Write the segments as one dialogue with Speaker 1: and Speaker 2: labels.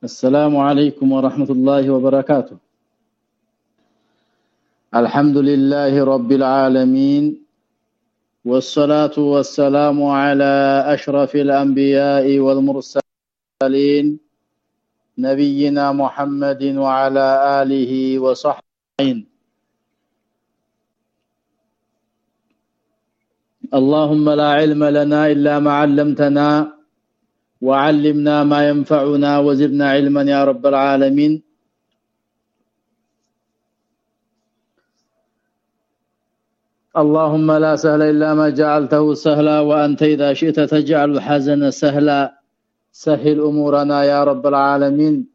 Speaker 1: السلام عليكم ورحمة الله وبركاته. الحمد لله رب العالمين والصلاة والسلام على أشرف الأنبياء والمرسلين نبينا محمد وعلى آله وصحبه. اللهم لا علم لنا إلا ما علمتنا وعلمنا ما ينفعنا وزدنا علما يا رب العالمين. اللهم لا سهل إلا ما جعلته سهلا وأنت إذا شئت تجعل الحزن سهلا. سهل أمورنا يا رب العالمين.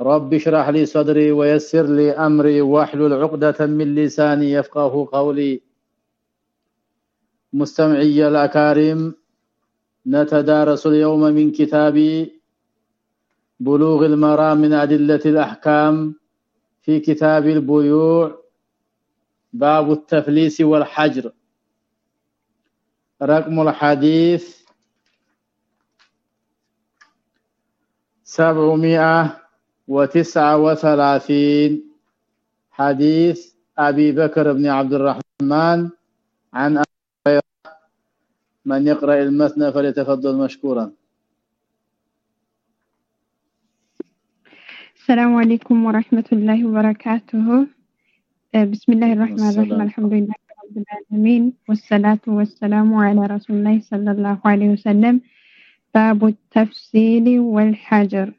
Speaker 1: رب اشرح لي صدري ويسر لي أمري واحلل عقدة من لساني يفقهوا قولي. مستمعي الأكارم نتدارس اليوم من كتاب بلوغ المرام من أدلة الأحكام في كتاب البيوع باب التفليس والحجر. رقم الحديث سبعمائة وتسعة وثلاثين. حديث أبي بكر بن عبد الرحمن عن من يقرأ المثنى فليتفضل مشكورا.
Speaker 2: السلام عليكم ورحمة الله وبركاته. بسم الله الرحمن الرحيم. الحمد لله رب العالمين والصلاة والسلام على رسول الله صلى الله عليه وسلم. باب التفصيل والحجر.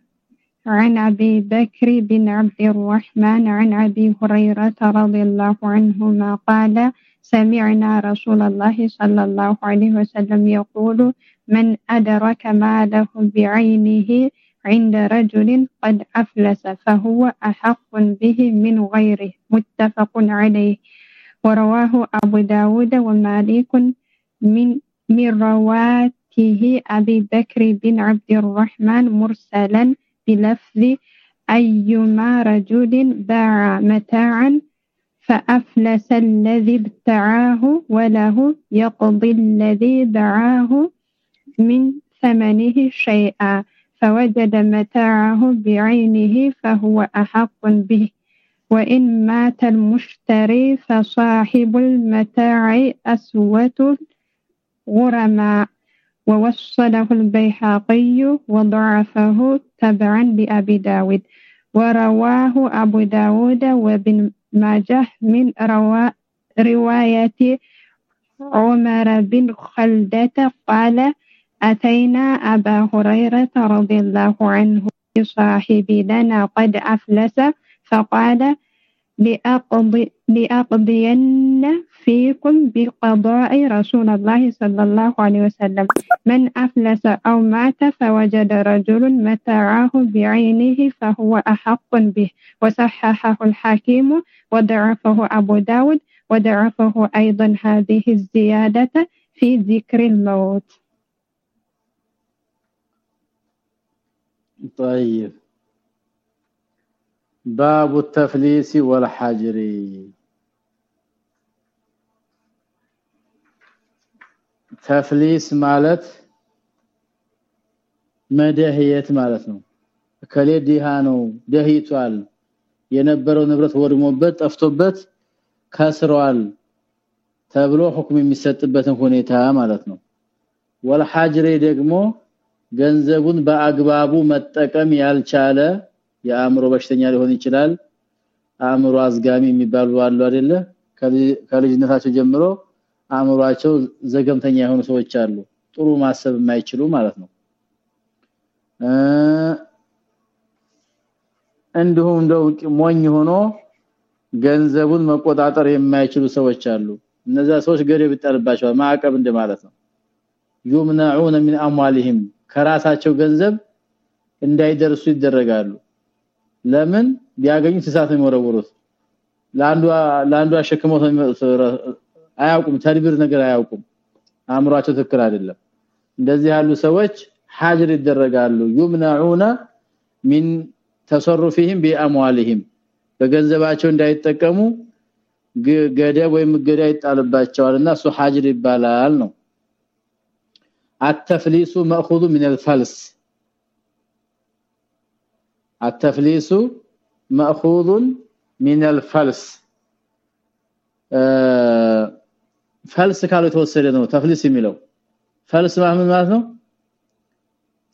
Speaker 2: عن أبي بكر بن عبد الرحمن عن أبي هريرة رضي الله عنهما قال سمعنا رسول الله صلى الله عليه وسلم يقول من أدرك ماله بعينه عند رجل قد أفلس فهو أحق به من غيره. متفق عليه. ورواه أبو داود ومالك من من رواته أبي بكر بن عبد الرحمن مرسلا بلفظ أيما رجل باع متاعا فأفلس الذي ابتعاه وله يقضي الذي باعه من ثمنه شيئا فوجد متاعه بعينه فهو أحق به. وإن مات المشتري فصاحب المتاع أسوة غرماء. ووصله البيحقي وضعفه تبعا لأبي داود. ورواه أبو داود وابن ماجه من روا رواية عمر بن خلدة قال أتينا أبا هريرة رضي الله عنه بصاحب لنا قد أفلس فقال لأقضين فيكم بقضاء رسول الله صلى الله عليه وسلم. من أفلس أو مات فوجد رجل متاعه بعينه فهو أحق به. وصححه الحكيم وضعفه أبو داود. وضعفه أيضا هذه الزيادة في ذكر الموت.
Speaker 1: طيب. باب التفليس والحجر ተፍሊስ ማለት መደህየት ማለት ነው ከሌ ዲሃ ነው ደህይቷል የነበረው ንብረት ወድሞበት ጠፍቶበት ከስሯል ተብሎ ሁክም የሚሰጥበትን ሁኔታ ማለት ነው ወልሐጅሬ ደግሞ ገንዘቡን በአግባቡ መጠቀም ያልቻለ የአእምሮ በሽተኛ ሊሆን ይችላል አእምሮ አዝጋሚ የሚባሉ አሉ አይደለ ከልጅነታቸው ጀምሮ አእምሯቸው ዘገምተኛ የሆኑ ሰዎች አሉ ጥሩ ማሰብ የማይችሉ ማለት ነው እንዲሁም እንደው ሞኝ ሆኖ ገንዘቡን መቆጣጠር የማይችሉ ሰዎች አሉ እነዛ ሰዎች ገደብ ይጣልባቸዋል ማዕቀብ እንደማለት ነው يمنعون من اموالهم ከራሳቸው ገንዘብ እንዳይደርሱ ይደረጋሉ ለምን ቢያገኙት እሳት ነው የሚወረውሩት ለአንዱ ለአንዱ አሸክመው አያውቁም ተድቢር ነገር አያውቁም አእምሯቸው ትክክል አይደለም እንደዚህ ያሉ ሰዎች ሐጅር ይደረጋሉ يمنعون من تصرفهم باموالهم በገንዘባቸው እንዳይጠቀሙ ገደብ ወይም ገዳ ይጣልባቸዋልና እሱ ሐጅር ይባላል ነው التفليس ماخوذ من الفلس التفليس ماخوذ من الفلس ፈልስ ካለው የተወሰደ ነው ተፍሊስ የሚለው ፈልስ ማለት ነው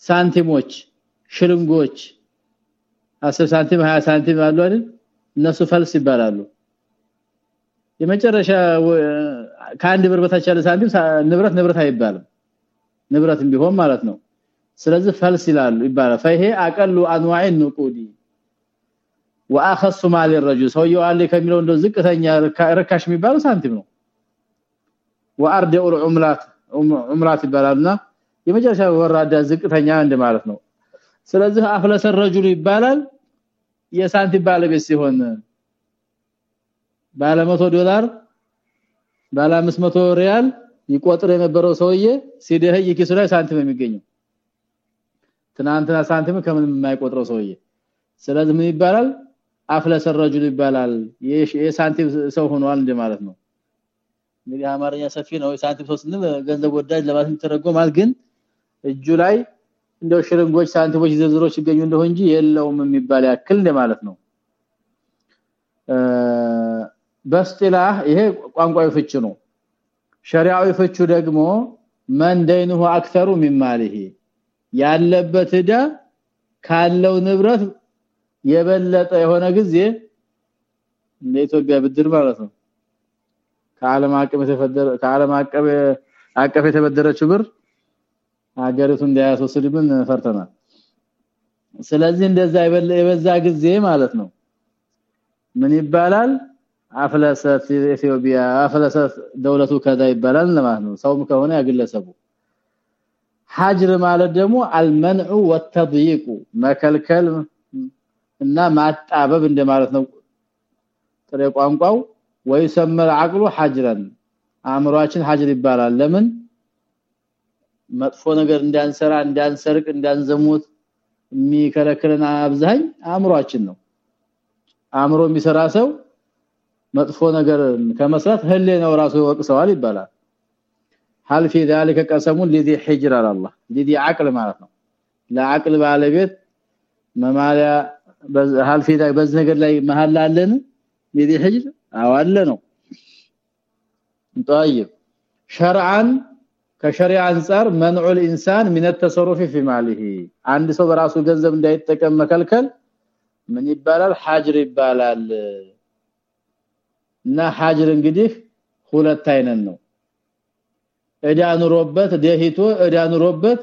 Speaker 1: ሳንቲሞች ሽልንጎች 10 ሳንቲም 20 ሳንቲም አሉ አይደል እነሱ ፈልስ ይባላሉ የመጨረሻ ከአንድ ብር በታች ያለ ሳንቲም ንብረት ንብረት አይባልም ንብረትም ቢሆን ማለት ነው ስለዚህ ፈልስ ይላሉ ይባላል ፈይሄ አቀሉ አንዋዕ ንቁዲ واخص مال الرجل ሰውየው አለ ከሚለው እንደው ዝቅተኛ ርካሽ የሚባለው ሳንቲም ነው وارجع العملات عملات ይባላልና የመጨረሻ ወራዳ ዝቅተኛ እንደማለት ነው ስለዚህ አፍለሰ الرجل ይባላል የሳንቲም ባለቤት ሲሆን ባለ 100 ዶላር ባለ 500 ሪያል ይቆጥር የነበረው ሰውዬ ሲደህይ ኪሱ ላይ ሳንቲም የሚገኘው ትናንትና ሳንቲም ከምንም የማይቆጥረው ሰውዬ ስለዚህ ምን ይባላል አፍለሰ الرجل ይባላል የሳንቲም ሰው ሆኗል እንደማለት ነው እንግዲህ አማርኛ ሰፊ ነው የሳንቲም ሰው ስንል ገንዘብ ወዳጅ ለማለት ተረጎማል ግን እጁ ላይ እንደው ሽርንጎች ሳንቲሞች ዝርዝሮች ይገኙ እንደሆነ እንጂ የለውም የሚባል ያክል እንደማለት ነው በስጢላህ ይሄ ቋንቋዊ ፍች ነው ሸሪዓዊ ፍቹ ደግሞ መን ደይኑሁ አክተሩ ሚማሊሂ ያለበት ዕዳ ካለው ንብረት የበለጠ የሆነ ጊዜ ለኢትዮጵያ ብድር ማለት ነው። ከዓለም አቀፍ የተፈደረ አቀፍ የተበደረችው ብር ሀገሪቱ እንዳያስወስድብን ፈርተናል። ስለዚህ እንደዛ የበዛ ጊዜ ማለት ነው። ምን ይባላል? አፍለሰት ኢትዮጵያ አፍለሰት ደውለቱ ከዛ ይባላል ለማለት ነው። ሰውም ከሆነ ያግለሰቡ ሐጅር ማለት ደግሞ አልመንዑ ወተድይቁ መከልከል እና ማጣበብ እንደማለት ነው። ጥሬ ቋንቋው ወይሰመር አቅሉ ሐጅረን አእምሮአችን ሐጅር ይባላል። ለምን? መጥፎ ነገር እንዳንሰራ እንዳንሰርቅ እንዳንዘሙት የሚከለክለን አብዛኝ አእምሮአችን ነው። አእምሮ የሚሰራ ሰው መጥፎ ነገር ከመስራት ህሌ ነው ራሱ ይወቅሰዋል ይባላል። هل في ذلك قسم لذي حجر على الله لذي عقل ማለት ነው ለአቅል ባለቤት መማሪያ هل في ذلك በዚህ ነገር ላይ መሐላ አለን لذي حجر አዋለ ነው طيب شرعا ከሸሪዓ አንፃር منع الانسان من التصرف في ماله አንድ ሰው በራሱ ገንዘብ እንዳይጠቀም መከልከል ምን ይባላል ሐጅር ይባላል እና ሐጅር እንግዲህ ሁለት አይነት ነው እዳ ኑሮበት ደህይቶ እዳ ኑሮበት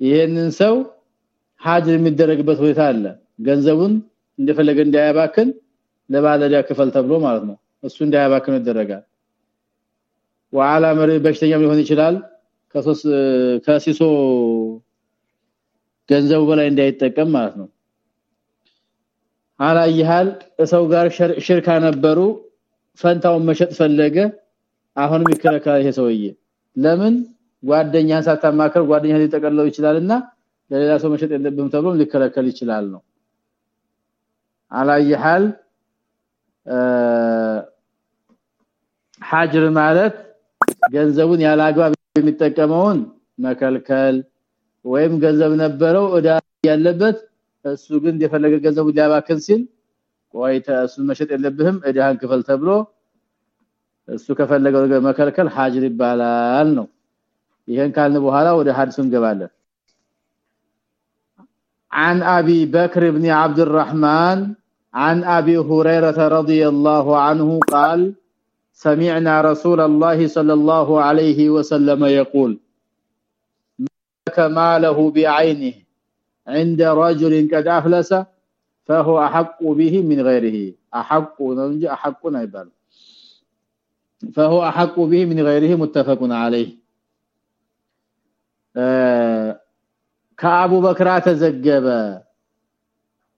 Speaker 1: ይሄንን ሰው ሐጅር የሚደረግበት ሁኔታ አለ። ገንዘቡን እንደፈለገ እንዳያባክን ለባለዳ ክፈል ተብሎ ማለት ነው። እሱ እንዳያባክን ይደረጋል። ወዓላ መሪ በሽተኛም ሊሆን ይችላል። ከሶስ ከሲሶ ገንዘቡ በላይ እንዳይጠቀም ማለት ነው። አላየሃል? ሰው ጋር ሽርካ ነበሩ። ፈንታውን መሸጥ ፈለገ አሁንም ይከለከላል ይሄ ሰውዬ። ለምን? ጓደኛህን ሳታማከር ጓደኛህ ሊጠቀለው ይችላልና ለሌላ ሰው መሸጥ የለብም ተብሎ ሊከለከል ይችላል ነው። አላየሃል ሐጅር ማለት ገንዘቡን ያላግባብ የሚጠቀመውን መከልከል ወይም ገንዘብ ነበረው እዳ ያለበት እሱ ግን የፈለገ ገንዘቡ ሊያባክን ሲል ቆይተ እሱ መሸጥ የለብህም እዳህን ክፈል ተብሎ እሱ ከፈለገው መከልከል ሐጅር ይባላል ነው ይሄን ካልን በኋላ ወደ ሐዲሱ እንገባለን عن ابي بكر بن عبد الرحمن عن ابي هريره رضي الله عنه قال سمعنا رسول الله صلى الله عليه وسلم يقول كماله بعينه عند رجل قد افلس فهو احق به من غيره احق نجي احق يبال فهو احق به من غيره متفق عليه ከአቡ በክር ተዘገበ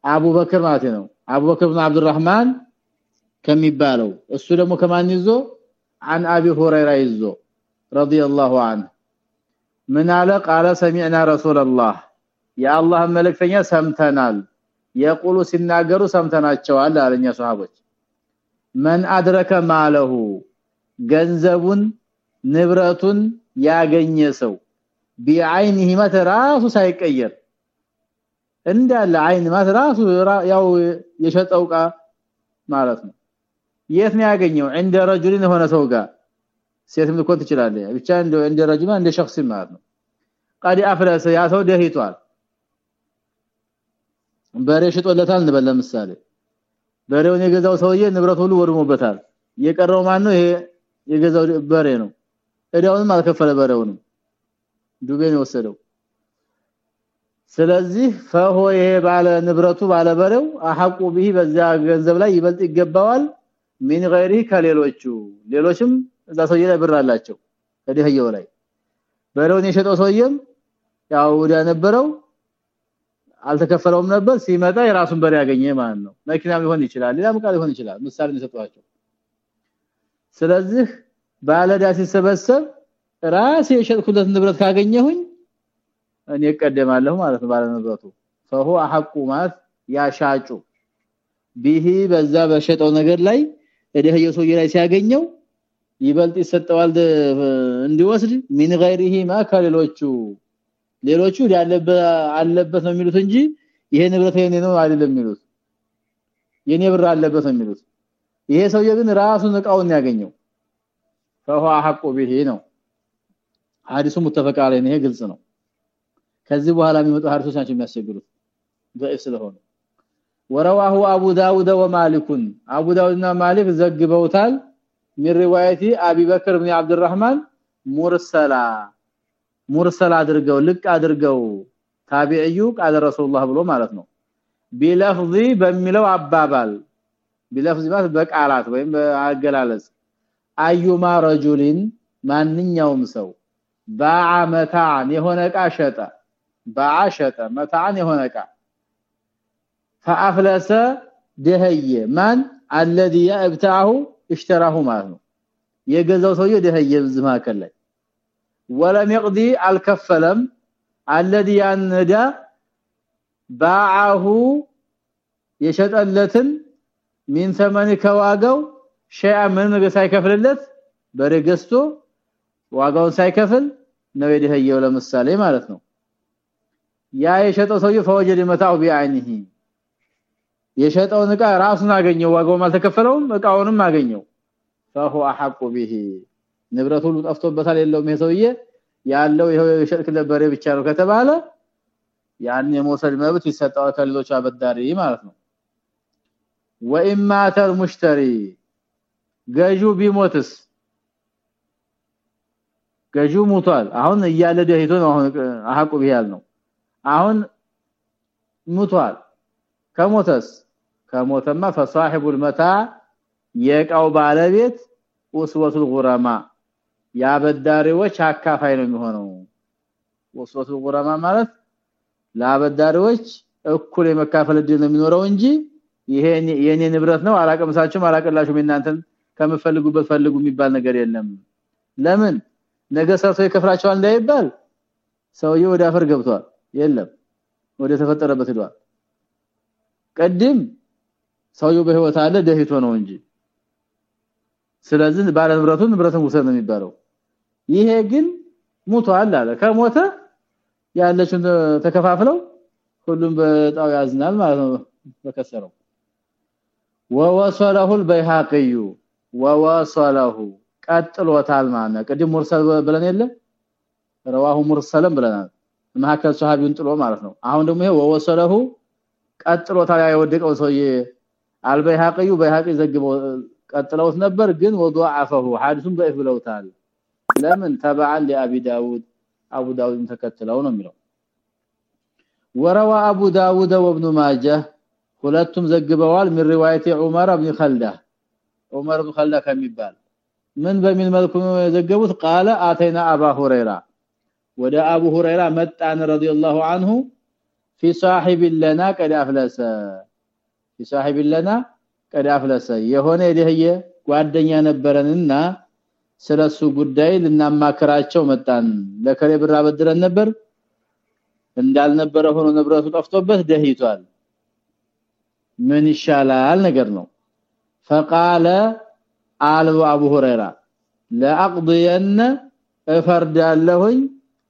Speaker 1: አቡ በክር ማለት ነው አቡ በክር ኢብኑ አብዱራህማን ከሚባለው እሱ ደግሞ ከማን ይዞ عن ابي هريره ይዞ رضي الله عنه ምን አለ قال سمعنا رسول الله የአላህ መልእክተኛ ሰምተናል የቁሉ ሲናገሩ ሰምተናቸዋል አለኛ ሱሐቦች መን አድረከ ማለሁ ገንዘቡን ንብረቱን ያገኘ ሰው بعينه ማለት ራሱ ሳይቀየር እንዳለ አይን ማለት ያው የሸጠው ቃ ማለት ነው። የት ነው ያገኘው? እንደ رجل የሆነ ሰው ጋር ሴትም ልኮን ትችላለህ ብቻ እንደ እንደ رجل እንደ شخص ማለት ነው። قد افلس ያ ሰው ደህይቷል በሬ ሽጦለታል እንበል ለምሳሌ። በሬውን የገዛው ሰውዬ ንብረት ሁሉ ወድሞበታል። የቀረው ማን ነው? ይሄ የገዛው በሬ ነው። እዳውንም አልከፈለ በሬውንም ዱቤ ነው ወሰደው ስለዚህ ፈሆ ይሄ ባለ ንብረቱ ባለ በሬው አሐቁ ቢሂ በዛ ገንዘብ ላይ ይበልጥ ይገባዋል። ሚን ገይሪ ከሌሎቹ ሌሎችም እዛ ሰውዬ ላይ ብር አላቸው ከደህየው ላይ። በሬውን የሸጠው ሰውዬም ያው ወዲያ ነበረው አልተከፈለውም ነበር። ሲመጣ የራሱን በሬ ያገኘ ማለት ነው። መኪናም ሊሆን ይችላል ሌላም ቃል ሊሆን ይችላል። ምሳሌ ነው ስለዚህ ባለዳ ሲሰበሰብ ራስ የሸጥኩለት ንብረት ካገኘሁኝ እኔ እቀደማለሁ ማለት ነው ባለ ንብረቱ فهو احق ማለት ያሻጩ ቢሂ በዛ በሸጠው ነገር ላይ እደህየው ሰውዬ ላይ ሲያገኘው ይበልጥ ይሰጠዋል እንዲወስድ ሚን غيره ما ከሌሎቹ ሌሎቹ ያለበት አለበት ነው የሚሉት እንጂ ይሄ ንብረት የኔ ነው አይደለም የሚሉት የኔ ብር አለበት ነው የሚሉት ይሄ ሰውዬ ግን ራሱን እቃውን ያገኘው። فهو حق به ነው። ሐዲሱ متفق عليه ነው። ግልጽ ነው። ከዚህ በኋላ የሚመጡ ሐዲሶች ናቸው የሚያስቸግሩት። ضعيف ስለሆነ ورواه ابو داود ومالك ابو داودና ማሊክ ዘግበውታል። من روايه ابي بكر بن عبد الرحمن አድርገው ልቅ አድርገው ታቢዒዩ قال رسول ብሎ ማለት ነው። بلفظ በሚለው አባባል ቢለፍዚ ማለት በቃላት ወይም በአገላለጽ አዩማ ረጁሊን ማንኛውም ሰው ባዓ መታን የሆነ ዕቃ ሸጠ ባዓ ሸጠ መታን የሆነ ዕቃ فافلس ደህየ ማን الذي يبتعه اشتراه ማለት ነው የገዛው ሰውዬ ደህየ በዚህ መካከል ላይ ولم يقضي الكفلم الذي يندا باعه የሸጠለትን ሚን ثمن ከዋጋው ሸያ ምን ነገር ሳይከፍልለት በሬ ገዝቶ ዋጋውን ሳይከፍል ነው የደህየው ለምሳሌ ማለት ነው ያ የሸጠው ሰውዬ ፈወጀደ መታው ቢአይኒሂ የሸጠውን ዕቃ ራሱን አገኘው ዋጋውም አልተከፈለውም ዕቃውንም አገኘው فهو احق به ንብረቱ ሁሉ ጠፍቶበታል የለውም ይሄ ሰውዬ ያለው ይሄው የሸጥክለት በሬ ብቻ ነው ከተባለ ያን የመውሰድ መብት ይሰጣው ከሌሎች አበዳሪ ማለት ነው ወኢማ ተል ሙሽተሪ ገዢው ቢሞትስ ገዢው ሞቷል አሁን እያለ ደህይቶ ነው አሁን አሐቁ ቢያል ነው አሁን ሞቷል ከሞተስ ከሞተማ فصاحب المتاع የቃው ባለቤት ወስወቱል ጉራማ ያበዳሪዎች አካፋይ ነው የሚሆነው ወስወቱል ጉራማ ማለት ለአበዳሪዎች እኩል የመካፈል እድል ነው የሚኖረው እንጂ ይሄ የኔ ንብረት ነው። አላቀምሳችሁም አላቀላችሁም እናንተን ከምፈልጉበት ፈልጉ የሚባል ነገር የለም። ለምን? ነገ ሰርቶ ይከፍራቸዋል እንዳይባል ሰውየው ወደ አፈር ገብቷል። የለም ወደ ተፈጠረበት ሄዷል። ቀድም ሰውየው በህይወት አለ ደህይቶ ነው እንጂ። ስለዚህ ባለ ንብረቱን ንብረቱን ውሰድ ነው የሚባለው። ይሄ ግን ሞቷል አለ። ከሞተ ያለችን ተከፋፍለው ሁሉም በጣው ያዝናል ማለት ነው። በከሰረው ووصله البيهقي ووصله ቀጥሎታል ማለት ቅድም ሙርሰል ብለን የለ ረዋሁ ሙርሰለም ብለናል። መሐከል ሱሐቢውን ጥሎ ማለት ነው። አሁን ደግሞ ይሄ ወወሰለሁ ቀጥሎታል ያወደቀው ሰውዬ አልበይሃቂዩ በይሃቂ ዘግበው ቀጥለውት ነበር ግን ወضعفه حادثም ضعيف ብለውታል። ለምን تبعا لابي داود ابو داود ተከትለው ነው የሚለው። ወረዋ ابو داود وابن ماجه ሁለቱም ዘግበዋል من روايه عمر بن خلده عمر بن خلده ከሚባል ምን በሚል መልኩ የዘገቡት قال اتينا ابا هريره ወደ አቡ ሁረይራ መጣን ረዲየላሁ عنه في صاحب لنا قد افلس في صاحب لنا قد افلس የሆነ የደህየ ጓደኛ ነበረንና ስለሱ ጉዳይ ልናማከራቸው መጣን ለከሬ ብር አበድረን ነበር እንዳልነበረ ሆኖ ንብረቱ ጠፍቶበት ደህይቷል ምን ይሻላል? ነገር ነው። فقال قال ابو هريره لاقضين እፈርዳለሁኝ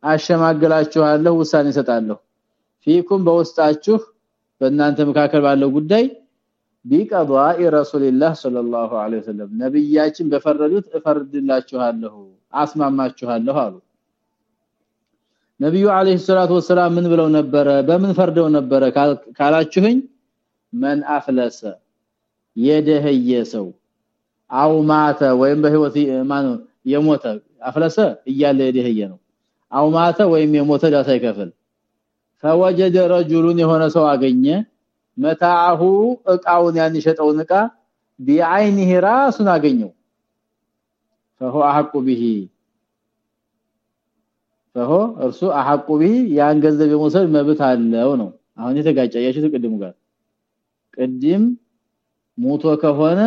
Speaker 1: አሸማግላችኋለሁ ውሳኔ ሰጣለሁ ፊኩም በውስጣችሁ በእናንተ መካከል ባለው ጉዳይ ቢቀዷኢ ረሱልላህ ሰለላሁ ዐለይሂ ወሰለም ነብያችን በፈረዱት እፈርድላችኋለሁ አስማማችኋለሁ አሉ። ነብዩ ዐለይሂ ሰላቱ ወሰላም ምን ብለው ነበረ? በምን ፈርደው ነበረ ካላችሁኝ መን አፍለሰ የደህየ ሰው አው ማተ ወይም በህይወት ማን የሞተ አፍለሰ እያለ የደህየ ነው አው ማተ ወይም የሞተ ዳ ሳይከፍል فوجد رجل የሆነ ሰው አገኘ መታሁ እቃውን ያን የሸጠውን እቃ ቢዓይኒህ ራሱን አገኘው فهو احق به فهو እርሱ احق به ያን ገንዘብ የመውሰድ መብት አለው ነው አሁን የተጋጨ ያችሁት ቅድሙ ጋር ቅድም ሞቶ ከሆነ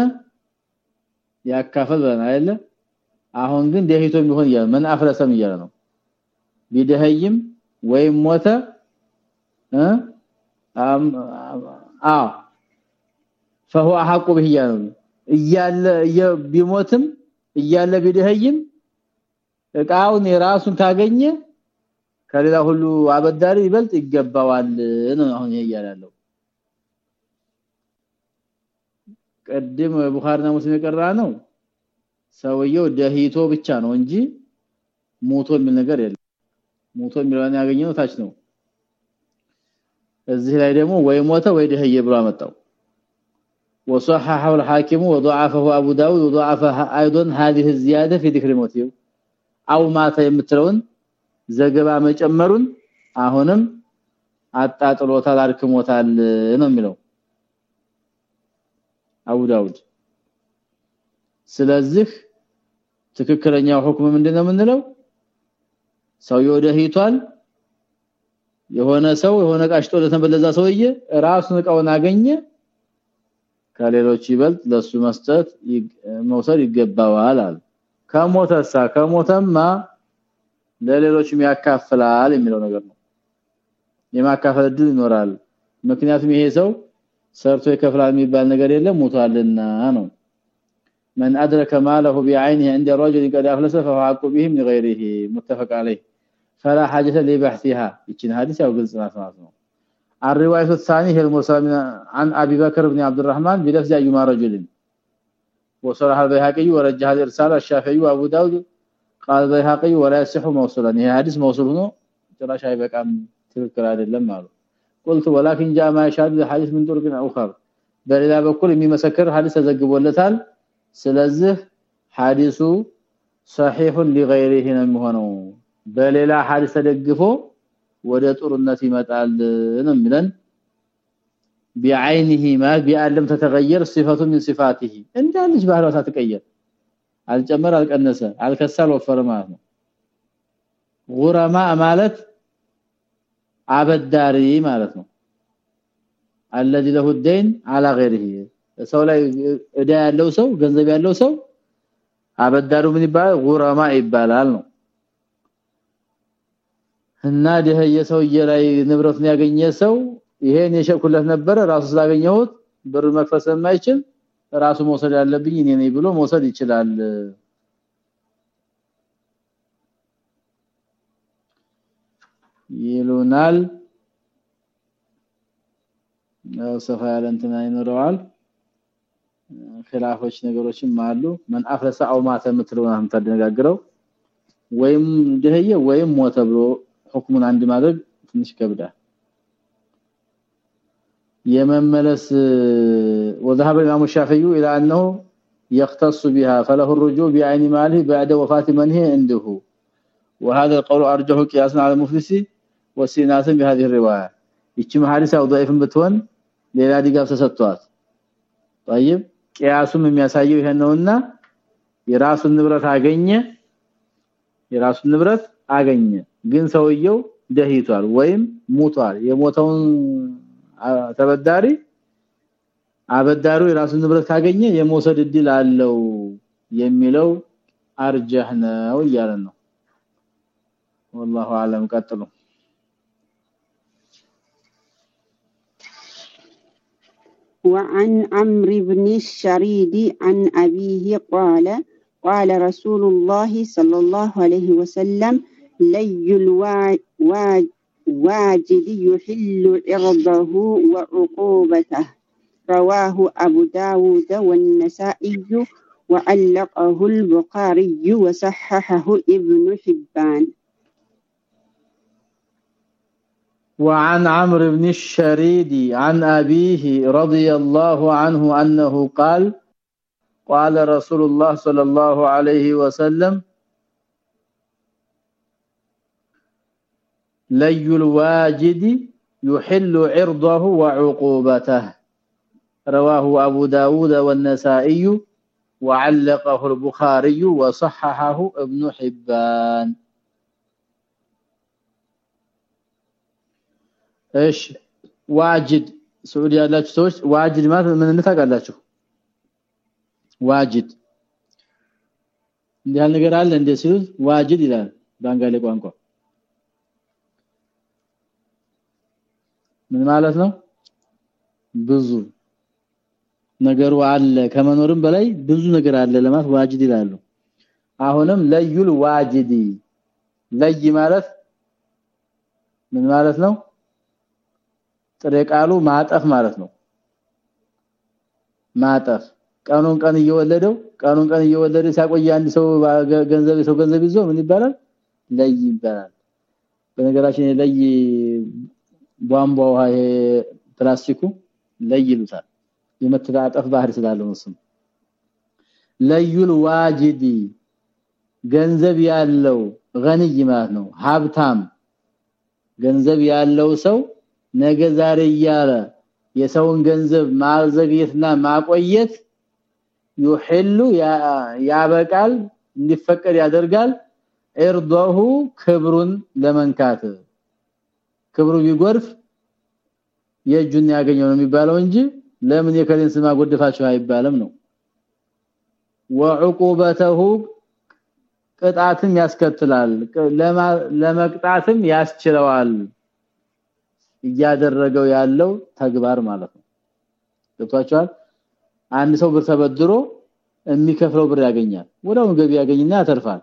Speaker 1: ያካፈል በና አይደለ አሁን ግን ደህይቶ ቢሆን ይላል ምን አፍለሰም ይያለ ነው ቢደህይም ወይም ሞተ እ አም አ فهو احق به እያለ ቢሞትም እያለ ቢደህይም እቃውን የራሱን ካገኘ ከሌላ ሁሉ አበዳሪ ይበልጥ ይገባዋል ነው አሁን ይያላለው ቀድም ቡኻሪና ሙስሊም የቀራ ነው ሰውየው ደህይቶ ብቻ ነው እንጂ ሞቶ የሚል ነገር የለም ሞቶ የሚለውን ያገኘው ታች ነው እዚህ ላይ ደግሞ ወይ ሞተ ወይ ደህየ ብሎ አመጣው وصححه الحاكم وضعفه ابو داود وضعفه ايضا هذه الزياده في ذكر موته او مات የምትለውን ዘገባ መጨመሩን አሁንም አጣጥሎታል አርክሞታል ነው የሚለው አቡ ዳውድ። ስለዚህ ትክክለኛው ሁክም ምንድነው የምንለው? ሰውየው ደህይቷል የሆነ ሰው የሆነ ቃሽቶ ለተበለዛ ሰውዬ ራሱን እቃውን አገኘ። ከሌሎች ይበልጥ ለሱ መስጠት መውሰድ ይገባዋል አለ ከሞተሳ ከሞተማ ለሌሎችም ያካፍላል የሚለው ነገር ነው። የማካፈል እድል ይኖራል። ምክንያቱም ይሄ ሰው ሰርቶ ይከፍላል የሚባል نغير يله موتالنا نو من ادرك ماله بعينه عند الرجل قد افلس فحق به من غيره متفق عليه فلا حاجة لبحثها ይችን حديث أو ግልጽ ናት ነው። الروايه الثانية المسلم عن ابي بكر بن عبد الرحمن بلفظ ايما رجل وصرح ورجع ورجح الارسال الشافعي وابو داود قال البيهقي ولا يصح موصولا هي حديث موصول ነው ጭራሽ تذكر عليه لما قال قلت ولكن جاء ما يشهد الحديث من طرق اخرى በሌላ በኩል የሚመሰክር ሐዲስ ተዘግቦለታል ስለዚህ ሐዲሱ صحيح لغيره ነው የሚሆነው በሌላ ሐዲስ ተደግፎ ወደ ጥሩነት ይመጣል ነው የሚለን بعينه ما بيعلم تتغير صفه من صفاته እንዳልጅ ባህሏ ሳትቀየር አልጨመር አልቀነሰ አልከሳል ወፈረ ማለት ነው ጉረማ ማለት አበዳሪ ማለት ነው الذي له الدين على غيره ሰው ላይ እዳ ያለው ሰው ገንዘብ ያለው ሰው አበዳሩ ምን ይባላል ጉራማ ይባላል ነው እና ደህየ ሰውዬ ላይ ንብረቱን ያገኘ ሰው ይሄን የሸኩለት ነበረ ራሱ ስላገኘሁት ብር መክፈል ስለማይችል ራሱ መውሰድ ያለብኝ እኔ ነኝ ብሎ መውሰድ ይችላል ይሉናል። ሰፋ ያለ እንትና ይኖረዋል። خلافዎች ነገሮችም አሉ። ማን አፍለሰ አው ማተ ምትለውን አንተ ተነጋግረው ወይም ደህየ ወይም ሞተ ብሎ አንድ ማድረግ ትንሽ የመመለስ وذهب الامام الشافعي إلى انه يختص بها فله الرجوع بعين ماله بعد وفاه منه عنده وهذا القول ارجحه قياسا على المفلسي ወሲናተን بهذه الروايه ይችም ሐዲሳው ضعيفን ብትሆን ሌላ ድጋፍ ተሰጥቷት። طيب ቂያሱም የሚያሳየው ይሄን ነውና የራሱን ንብረት አገኘ የራሱን ንብረት አገኘ። ግን ሰውየው ደህይቷል ወይም ሞቷል የሞተውን ተበዳሪ አበዳሩ የራሱን ንብረት ካገኘ የመውሰድ እድል አለው የሚለው አርጀህ ነው እያለ ነው። والله اعلم ቀጥሉ።
Speaker 3: وعن عمرو بن الشريد عن أبيه قال قال رسول الله صلى الله عليه وسلم لي الواج واجد يحل عرضه وعقوبته. رواه أبو داود والنسائي وعلقه البخاري وصححه ابن حبان.
Speaker 1: وعن عمرو بن الشريد عن أبيه رضي الله عنه أنه قال قال رسول الله صلى الله عليه وسلم لي الواجد يحل عرضه وعقوبته. رواه أبو داود والنسائي وعلقه البخاري وصححه ابن حبان. እሺ واجد ሳዑዲ ያላችሁ ሰዎች واجد ማለት ምን ታውቃላችሁ? واجد። እንዲህ ነገር አለ እንደ ሲሉ واجد ይላል ባንጋሌ ቋንቋ። ምን ማለት ነው? ብዙ ነገሩ አለ። ከመኖርም በላይ ብዙ ነገር አለ ለማለት واجد ይላሉ። አሁንም لي الواجد። ለይ ማለት ምን ማለት ነው ጥሬ ቃሉ ማጠፍ ማለት ነው። ማጠፍ። ቀኑን ቀን እየወለደው ቀኑን ቀን እየወለደ ሲያቆይ አንድ ሰው ገንዘብ ሰው ገንዘብ ይዞ ምን ይባላል? ለይ ይባላል። በነገራችን ለይ ቧንቧ ውሃ ፕላስቲኩ ለይ ይሉታል። የመተጣጠፍ ባህር ስላለው ነው ለዩል ዋጂዲ ገንዘብ ያለው ገንይ ማለት ነው። ሀብታም። ገንዘብ ያለው ሰው ነገ ዛሬ እያለ የሰውን ገንዘብ ማዘግየትና ማቆየት ይحሉ ያበቃል እንዲፈቀድ ያደርጋል። እርዳሁ ክብሩን ለመንካት። ክብሩ ቢጎርፍ የእጁን ያገኘው ነው የሚባለው እንጂ ለምን የከሌን ስማ ጎደፋችሁ አይባልም ነው። ወዕቁበተሁ ቅጣትም ያስከትላል ለመቅጣትም ያስችለዋል እያደረገው ያለው ተግባር ማለት ነው። ገብቷቸዋል አንድ ሰው ብር ተበድሮ የሚከፍለው ብር ያገኛል። ወዲያው ገቢ ያገኝና ያተርፋል።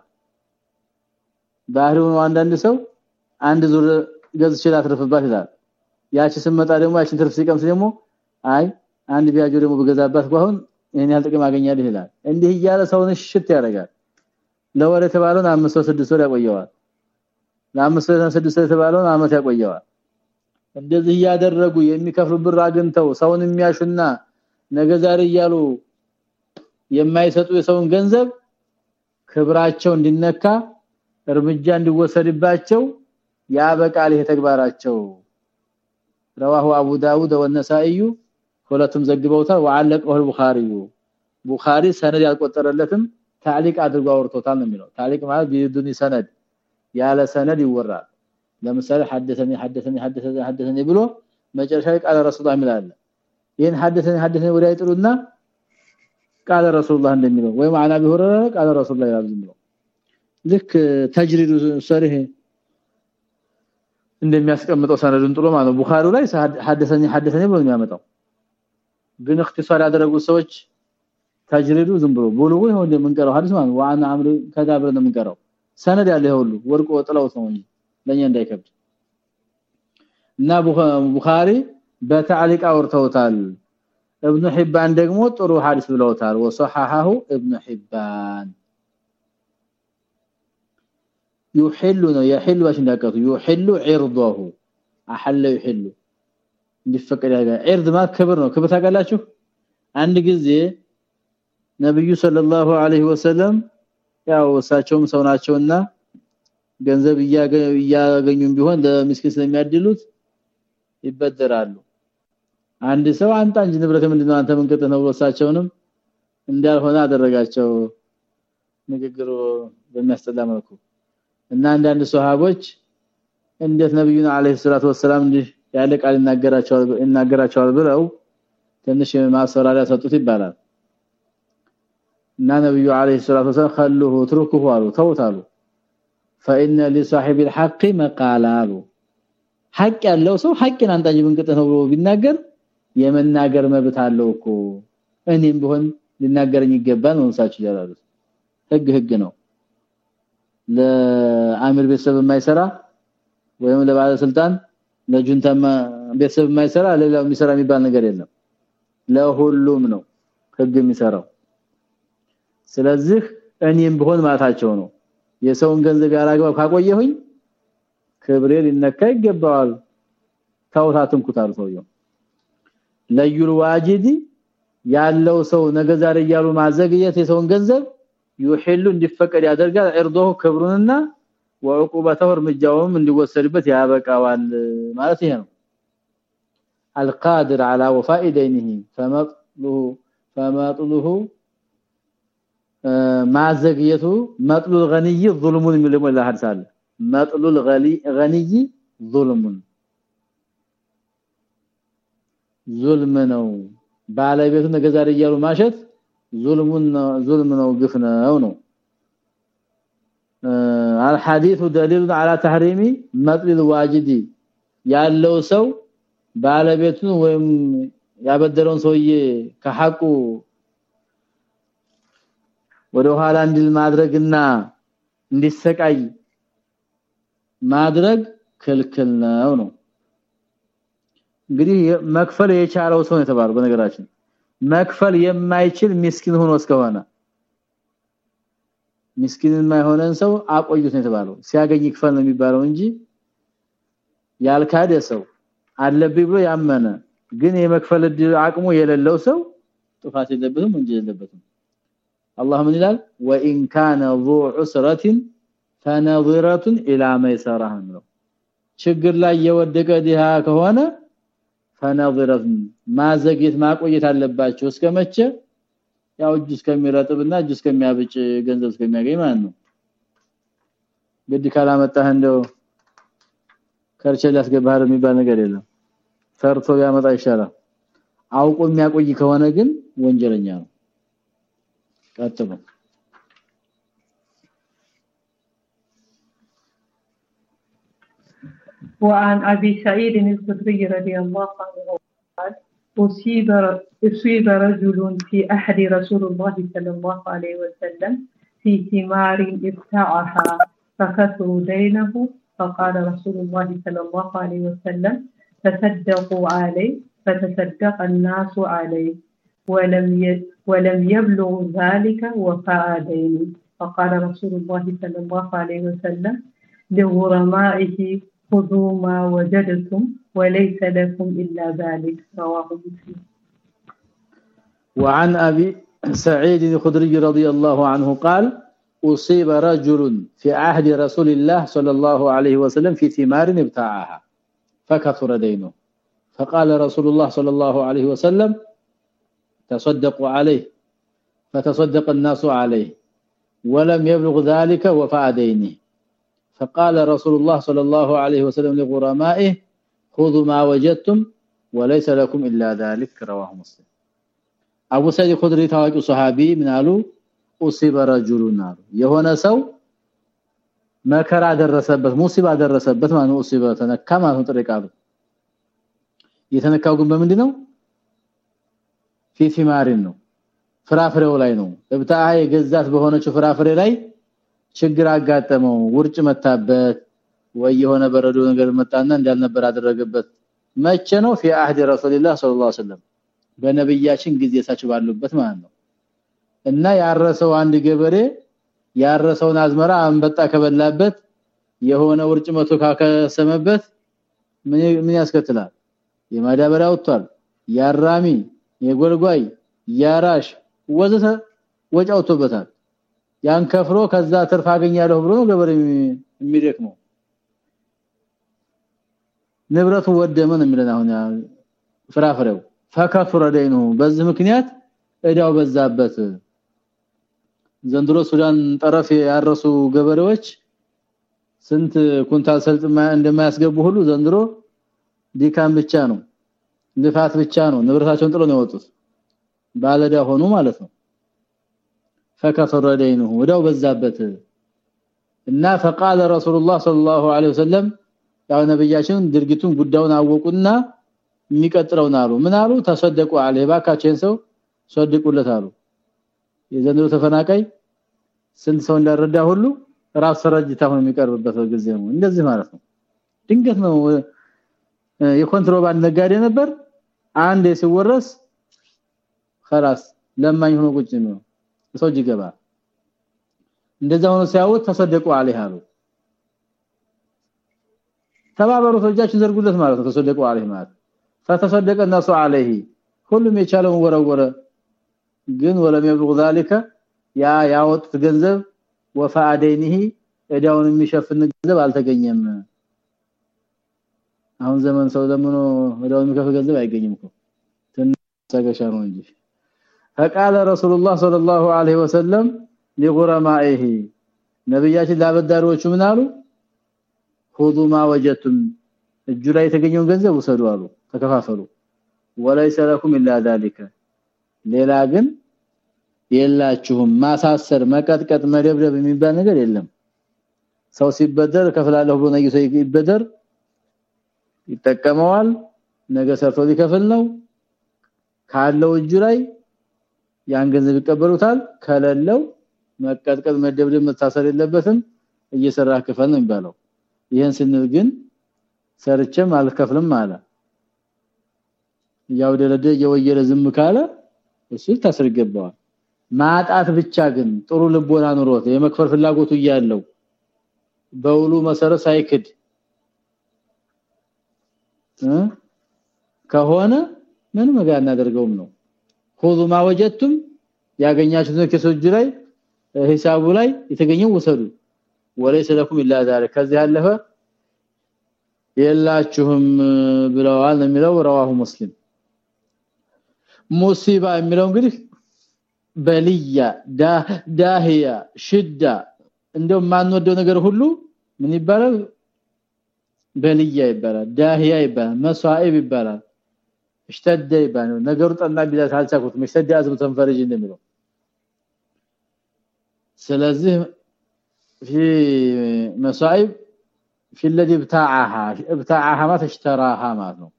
Speaker 1: ባህሪው አንዳንድ ሰው አንድ ዙር ገዝቼ ላትርፍባት ይላል። ያቺ ስመጣ ደግሞ ያቺን ትርፍ ሲቀምስ ደግሞ አይ አንድ ቢያጆ ደግሞ በገዛባት ባሁን ይሄን ያህል ጥቅም ያገኛል ይላል። እንዲህ እያለ ሰውን ሽት ያደርጋል። ለወር የተባለውን 5 6 ወር ያቆየዋል። ለአምስት ወር 6 ወር የተባለውን አመት ያቆየዋል እንደዚህ እያደረጉ የሚከፍሉ ብር አግንተው ሰውን የሚያሹና ነገ ዛሬ እያሉ የማይሰጡ የሰውን ገንዘብ ክብራቸው እንዲነካ እርምጃ እንዲወሰድባቸው ያበቃል ይሄ ተግባራቸው رواه ابو داود والنسائي ሁለቱም ዘግበውታል وعلقه البخاري ቡኻሪ ሰነድ ያልቆጠረለትም ታሊቅ አድርጎ አውርቶታል ነው የሚለው ታሊቅ ማለት ቢዱኒ ሰነድ ያለ ሰነድ ይወራል ለምሳሌ حدثني حدثني حدثني حدثني ብሎ መጨረሻ ቃል ረሱላህ ይላል ይሄን حدثني حدثني ወዲያ ይጥሩና ቃል ረሱላህ እንደሚለው ወይ ማዕና ቢሆረ ቃል ረሱላህ ይላል ዝም ብሎ ልክ ተጅሪዱ ሰርህ እንደሚያስቀምጠው ሰነዱን ጥሎ ማለት ነው ቡኻሪው ላይ حدثني حدثني ብሎ የሚያመጣው ግን اختصار ያደረጉ ሰዎች ተጅሪዱ ዝም ብሎ ቡሉጉ ይሁን እንደምንቀረው ሐዲስ ማለት ዋና አምሩ ከዛ ብለን የምንቀረው ሰነድ ያለ ሁሉ ወርቆ ጥለው ነው እንጂ ለኛ እንዳይከብድ እና ቡኻሪ በታሊቅ አውርተውታል ابن حبان ደግሞ ጥሩ ሐዲስ ብለውታል ወሰሐሐሁ ابن حبان يحل ነው يحل واش እንዳቀቱ يحل عرضه احل يحل እንዲፈቀድ ያደርጋል عرض ማለት ክብር ነው ክብር ታውቃላችሁ አንድ ጊዜ ነብዩ ሰለላሁ ዐለይሂ ወሰለም ያው እሳቸውም ሰው ናቸውና ገንዘብ እያገኙም ቢሆን ለምስኪን ስለሚያድሉት ይበደራሉ አንድ ሰው አንተ እንጂ ንብረት ምንድነው አንተ ምን ነው ብሎ እሳቸውንም እንዳልሆነ አደረጋቸው ንግግሩ በሚያስጠላ መልኩ እና አንዳንድ ሱሐቦች እንዴት ነብዩን አለይሂ ሰላቱ ወሰለም እንዲህ ያለ ቃል ይናገራቸዋል ይናገራቸዋል ብለው ትንሽ ማስፈራሪያ ሰጡት ይባላል እና ነብዩ አለይሂ ሰላቱ ወሰለም خلوه اتركوه አሉ ተውታሉ فان لصاحب الحق مقالا ሐቅ ያለው ሰው ሐቅን አንጣኝ ብንቅጥ ነው ብሎ ቢናገር የመናገር መብት አለው እኮ እኔም ቢሆን ሊናገረኝ ይገባል ነው ሳችሁ ይላሉ ህግ ህግ ነው ለአሚር ቤተሰብ የማይሰራ ወይም ለባለስልጣን ለጁንታማ ቤተሰብ የማይሰራ ሌላው የሚሰራ የሚባል ነገር የለም ለሁሉም ነው ህግ የሚሰራው ስለዚህ እኔም ቢሆን ማታቸው ነው የሰውን ገንዘብ ያላግባብ ካቆየሁኝ ክብሬ ሊነካ ይገባዋል ታውታትን ኩታል ሰውየው ለዩል ዋጂዲ ያለው ሰው ነገ ዛሬ እያሉ ማዘግየት የሰውን ገንዘብ ይሁሉ እንዲፈቀድ ያደርጋል እርዶሁ ክብሩንና ወዕቁበተው እርምጃውም እንዲወሰድበት ያበቃዋል ማለት ይሄ ነው القادر على وفاء دينه فمطلوه فمطلوه ማዘግየቱ መጥሉ الغني ظلم የሚል ደግሞ ለሐሳል መጥሉ الغني ظلم ዙልም ነው ባለቤቱ ነገዛር እያሉ ማሸት ዙልሙን ዙልም ነው ግፍ ነው ነው الحديث دليل على تحريم مطل الواجد ያለው ሰው ባለቤቱን ወይም ያበደረውን ሰውዬ ከሐቁ ወደ ኋላ እንዲል ማድረግና እንዲሰቃይ ማድረግ ክልክል ነው ነው። እንግዲህ መክፈል የቻለው ሰው የተባለው በነገራችን። መክፈል የማይችል ምስኪን ሆኖ እስከሆነ ምስኪን የማይሆነን ሰው አቆዩት ነው የተባለው። ሲያገኝ ይክፈል ነው የሚባለው እንጂ ያልካደ ሰው አለብኝ ብሎ ያመነ ግን የመክፈል አቅሙ የሌለው ሰው ጥፋት የለበትም ወንጀል የለበትም አላህ ምን ይላል? ወኢን ካነ ዙ ዑስራቲን ፈነዝራቱን ኢላ መይሰራህ ነው። ችግር ላይ የወደቀ ዲሃ ከሆነ ፈነዝራቱን ማዘግየት ማቆየት አለባቸው እስከመቼ? ያው እጅ እስከሚረጥብና እጅ እስከሚያብጭ ገንዘብ እስከሚያገኝ ማለት ነው። ግድ ካላመጣህ እንደው ከርቸ ሊያስገባህ የሚባል ነገር የለም። ሰርቶ ያመጣ ይሻላል። አውቆ የሚያቆይ ከሆነ ግን ወንጀለኛ ነው። أتفق.
Speaker 4: وعن أبي سعيد الخدري رضي الله عنه قال أصيب أصيب رجل في أحد رسول الله صلى الله عليه وسلم في ثمار ابتاعها فكثروا دينه فقال رسول الله صلى الله عليه وسلم تصدقوا عليه فتصدق الناس عليه ولم ولم يبلغ ذلك وفاء دينه فقال رسول الله صلى الله عليه وسلم لغرمائه خذوا ما وجدتم وليس لكم إلا ذلك. رواه مسلم.
Speaker 1: وعن أبي سعيد الخدري رضي الله عنه قال أصيب رجل في عهد رسول الله صلى الله عليه وسلم في ثمار ابتاعها فكثر دينه. فقال رسول الله صلى الله عليه وسلم تصدقوا عليه فتصدق الناس عليه ولم يبلغ ذلك وفاء دينه فقال رسول الله صلى الله عليه وسلم لغرمائه خذوا ما وجدتم وليس لكم الا ذلك رواه مسلم ابو سعيد الخدري ታዋቂው ሱሐቢ ምን አሉ ኡሲበ ረጁሉን አሉ የሆነ ሰው መከራ ደረሰበት ሙሲባ ደረሰበት ማለት ነው ኡሲበ ተነካ ማለት ነው ጥሬ የተነካው ግን በምንድነው ፊቲማሪን ነው ፍራፍሬው ላይ ነው እብታ የገዛት በሆነችው ፍራፍሬ ላይ ችግር አጋጠመው ውርጭ መታበት ወይ የሆነ በረዶ ነገር መጣና እንዳልነበር አደረገበት መቼ ነው في عهد رسول الله صلى الله عليه وسلم በነብያችን ጊዜ ሳቸው ባሉበት ማለት ነው እና ያረሰው አንድ ገበሬ ያረሰውን አዝመራ አንበጣ ከበላበት የሆነ ውርጭ መቶ ካከሰመበት ምን ምን ያስከትላል የማዳበሪያ ወጥቷል ያራሚ የጎልጓይ ያራሽ ወዘተ ወጪ አውጥቶበታል። ያን ከፍሮ ከዛ ትርፍ አገኛለሁ ብሎ ነው ገበሬ የሚደክመው። ንብረቱ ወደመ ነው የሚለን አሁን ፍራፍሬው። ፈከፈረ ደይኑ በዚህ ምክንያት እዳው በዛበት። ዘንድሮ ሱዳን ጠረፍ ያረሱ ገበሬዎች ስንት ኩንታል ሰልጥማ እንደማያስገቡ ሁሉ ዘንድሮ ዲካም ብቻ ነው ልፋት ብቻ ነው ንብረታቸውን ጥሎ ነው የወጡት ባለዳ ሆኑ ማለት ነው فكثر دينه ወዳው በዛበት እና فقال رسول الله صلى الله عليه وسلم ያው ነብያችን ድርጊቱን ጉዳዩን አወቁና የሚቀጥረውን አሉ ምን አሉ ተሰደቁ አለ ባካችን ሰው ሰድቁለት አሉ የዘንድሮ ተፈናቃይ ስንት ሰው እንዳረዳ ሁሉ ራስ ሰረጅታ ሆኖ የሚቀርብበት ጊዜ ነው እንደዚህ ማለት ነው ድንገት ነው የኮንትሮባንድ ነጋዴ ነበር አንድ ሲወረስ خلاص ለማኝ ሆኖ ቁጭ ነው ሰው ይገባ እንደዛ ሆኖ ሲያውት ተሰደቁ አለህ አሉ ተባበሩ ሰጃችን ዘርጉለት ማለት ነው ተሰደቁ አለህ ማለት فتصدق الناس عليه ሁሉም የቻለውን ወረወረ ግን ወለም يبلغ ذلك ያ ያወጡት ገንዘብ ወፋአደይኒሂ እዳውን የሚሸፍን ገንዘብ አልተገኘም አሁን ዘመን ሰው ለምኖ እዳውን የሚከፍል ገንዘብ አይገኝም እኮ ተንሰገሻ ነው እንጂ فقال رسول الله صلى الله عليه وسلم لغرمائه ነብያችን ላበዳሪዎቹ ምን አሉ خذوا ما وجدتم እጁ ላይ የተገኘውን ገንዘብ ውሰዱ አሉ ተከፋፈሉ ወለይሰ ለኩም ኢላ ذلك ሌላ ግን የላችሁም ማሳሰር መቀጥቀጥ መደብደብ የሚባል ነገር የለም ሰው ሲበደር ከፍላለሁ ብሎ ነይቶ ይበደር ይጠቀመዋል። ነገ ሰርቶ ሊከፍል ነው። ካለው እጁ ላይ ያን ገንዘብ ይቀበሉታል። ከሌለው መቀጥቀጥ መደብደብ መታሰር የለበትም። እየሰራ ክፈል ነው የሚባለው። ይሄን ስንል ግን ሰርቼም አልከፍልም አለ። ያው ደረደ የወየረ ዝም ካለ እሱ ታስር ይገባዋል። ማጣት ብቻ ግን ጥሩ ልቦና ኑሮት የመክፈል ፍላጎቱ እያለው በውሉ መሰረት ሳይክድ ከሆነ ምን ጋር እናደርገውም ነው ሁሉ ማወጀቱም ያገኛችሁት ከሰጁ ላይ ሂሳቡ ላይ የተገኘው ወሰዱ ወለይሰ ለኩም ኢላ ዛልከ ከዚህ ያለፈ የላችሁም ብለዋል የሚለው ረዋሁ ሙስሊም። ሙሲባ የሚለው እንግዲህ በልያ ዳህያ ሽዳ እንደው ማንወደው ነገር ሁሉ ምን ይባላል? በልያ ይባላል ዳህያ ይባላል መሳኢብ ይባላል። اشتد ይባላል። ነገሩ ጠና ቢላት አልቻኩት መሽተድ አዝም ተንፈረጅ እንደሚለው ስለዚህ في مصائب في الذي ابتاعها ابتاعها ما اشتراها ማለት ነው።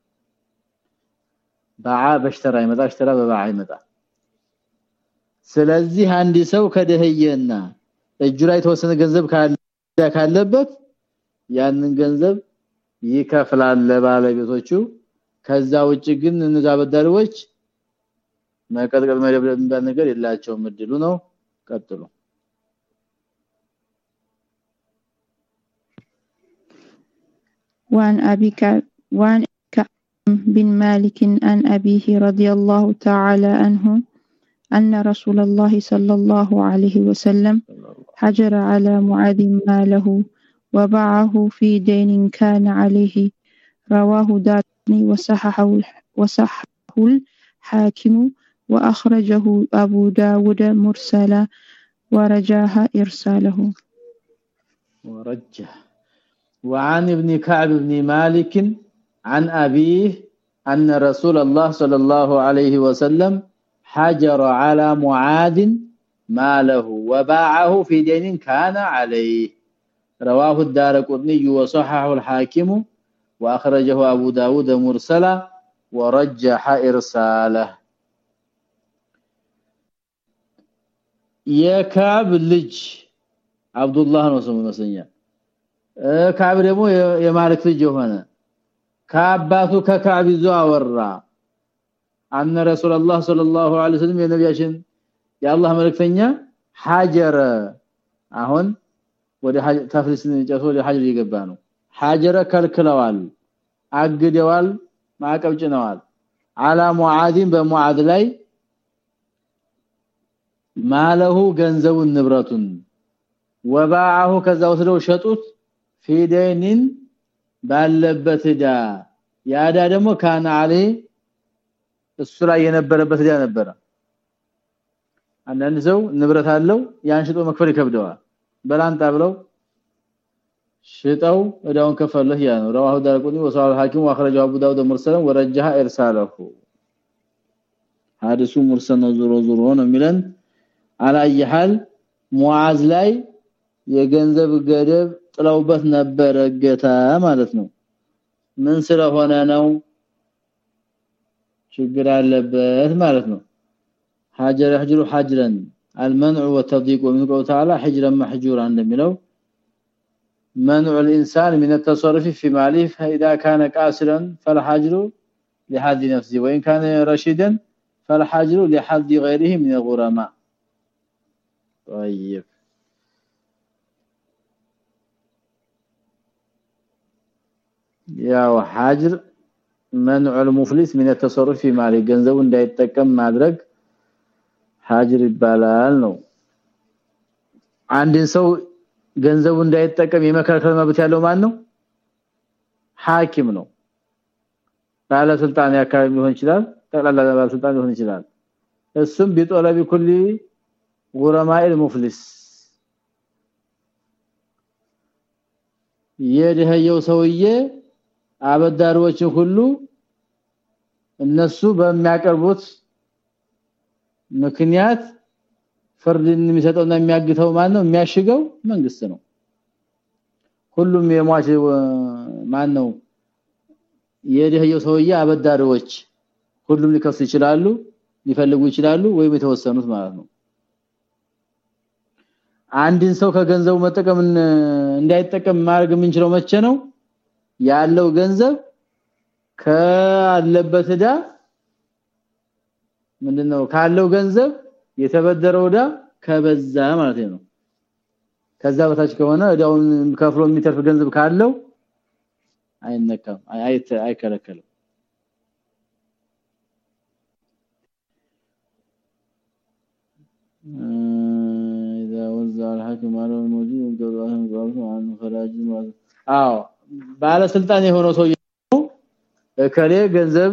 Speaker 1: ባዓ በሽተራ ይመጣ ሽተራ በባዓ ይመጣ። ስለዚህ አንድ ሰው ከደህየና እጁ ላይ ተወሰነ ገንዘብ ካለበት ያንን ገንዘብ ይከፍላል ለባለቤቶቹ ከዛ ውጭ ግን እነዛ በዳሪዎች መቀጥቀጥ መደብደብ የሚባል ነገር የላቸውም እድሉ ነው ቀጥሉ
Speaker 2: وعن أبي كعب وعن كعب بن مالك عن أبيه رضي الله تعالى عنه أن رسول الله صلى الله عليه وسلم حجر على معاذ ماله وباعه في دين كان عليه. رواه دارمي وصححه وصححه الحاكم وأخرجه أبو داود مرسلا ورجاه إرساله.
Speaker 1: ورجه. وعن ابن كعب بن مالك عن أبيه أن رسول الله صلى الله عليه وسلم حجر على معاذ ماله وباعه في دين كان عليه. رواه الدارقطني وصححه الحاكم واخرجه ابو داود مرسلا ورجح ارساله የካብ ልጅ አብዱላህ ነው ስሙ መስለኛል ካብ ደግሞ የማልክ ልጅ የሆነ ከአባቱ ከካብ ይዞ አወራ አነ ረሱላህ ሰለላሁ ዐለይሂ ወሰለም የነቢያችን የአላህ መልእክተኛ ሐጀረ አሁን ወደ ተፍሪስን ጨርሶ ወደ ሐጀር እየገባ ነው። ሐጀረ ከልክለዋል አግደዋል ማዕቀብ ጭነዋል። አላ ሙዓዚን በሙዓዝ ላይ ማለሁ ገንዘቡን ንብረቱን። ወባአሁ ከዛ ወስደው ሸጡት። ፊደይኒን ባለበት ዳ ያዳ ደግሞ ካና አለ እሱ ላይ የነበረበት ዳ ነበረ። አንዳንድ ሰው ንብረት አለው ያን ሽጦ መክፈል ይከብደዋል በላንጣ ብለው ሽጠው እዳውን ከፈለህ ያ ነው رواه دارقطني وصححه الحاكم واخرجه ابو داود مرسلا ورجح ارساله ሐዲሱ ሙርሰል ነው ዞሮ ዞሮ ነው የሚለን አላየሃል ሙዓዝ ላይ የገንዘብ ገደብ ጥለውበት ነበረ ገታ ማለት ነው ምን ስለሆነ ነው ችግር አለበት ማለት ነው ሀጀር يحجر حجرا المنع والتضييق ومن قوله تعالى حجرا محجورا እንደሚለው منع الانسان من التصرف في ماله فاذا كان قاصرا فالحجر لحد نفسه وان كان رشيدا فالحجر لحد غيره من الغرماء طيب ያው ሐጅር منع المفلس من التصرف في ماله ገንዘቡ እንዳይጠቀም ማድረግ ሐጅር ይባላል ነው። አንድን ሰው ገንዘቡ እንዳይጠቀም የመከልከል መብት ያለው ማን ነው ሐኪም ነው። ባለስልጣን ያካባቢ ሊሆን ይችላል ጠቅላላ ባለስልጣን ሊሆን ይችላል። እሱም ቢጦለቢ ኩሊ ጉረማኢል ሙፍሊስ። የደህየው ሰውዬ አበዳሪዎችን ሁሉ እነሱ በሚያቀርቡት ምክንያት ፍርድን የሚሰጠውና የሚያግተው ማን ነው የሚያሽገው መንግስት ነው። ሁሉም የሟች ማን ነው የደህየው ሰውዬ አበዳሪዎች ሁሉም ሊከሱ ይችላሉ ሊፈልጉ ይችላሉ ወይም የተወሰኑት ማለት ነው። አንድን ሰው ከገንዘቡ መጠቀም እንዳይጠቀም ማድረግ የምንችለው መቼ ነው? ያለው ገንዘብ ካለበት ዳ ምንድነው ካለው ገንዘብ የተበደረው ዳ ከበዛ ማለት ነው ከዛ በታች ከሆነ እዳውን ከፍሎ የሚተርፍ ገንዘብ ካለው አይነካም አይተ አይከለከልም اذا وزع الحاكم على الموجود ينقضهم ضابط عن خراج አዎ ባለስልጣን የሆነው ሰው ከሌ ገንዘብ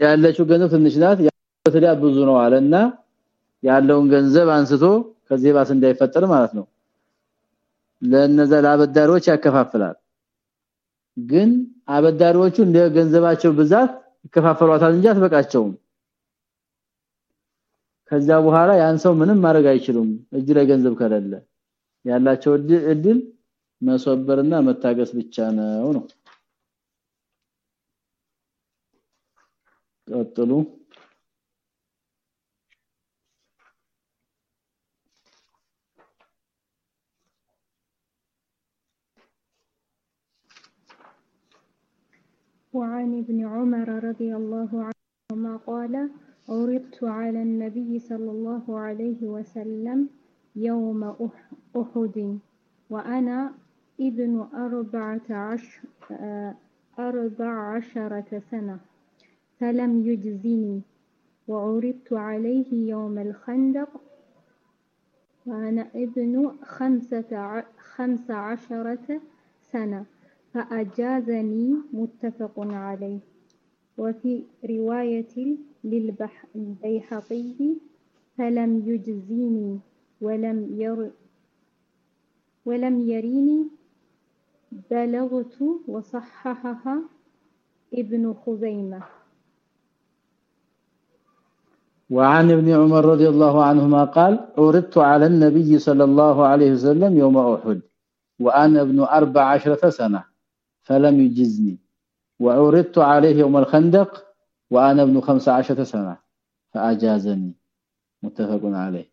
Speaker 1: ያለችው ገንዘብ ትንሽ ናት ያለው ብዙ ነው አለና ያለውን ገንዘብ አንስቶ ከዚህ ባስ እንዳይፈጠር ማለት ነው። ለነዛ ለአበዳሪዎች ያከፋፍላል። ግን አበዳሪዎቹ እንደ ገንዘባቸው ብዛት ይከፋፈሏታል እንጂ አትበቃቸውም። ከዛ በኋላ ያን ሰው ምንም ማድረግ አይችሉም። እጅ ላይ ገንዘብ ከሌለ ያላቸው እድል መስወበርና መታገስ ብቻ ነው ነው። ቀጥሉ
Speaker 5: وعن ابن عمر رضي الله عنهما قال عرضت على النبي صلى الله عليه وسلم يوم أحد وأنا ابن أربعة عشر أربع عشرة سنة فلم يجزني وعرضت عليه يوم الخندق وأنا ابن خمسة خمس عشرة سنة. فأجازني متفق عليه. وفي رواية للبيحقي فلم يجزيني ولم ير ولم يريني بلغت وصححها ابن خزيمة.
Speaker 1: وعن ابن عمر رضي الله عنهما قال عرضت على النبي صلى الله عليه وسلم يوم أحد وأنا ابن أربع عشرة سنة. فلم يجزني وعرضت عليه يوم الخندق وأنا ابن خمس عشرة سنة فأجازني متفق عليه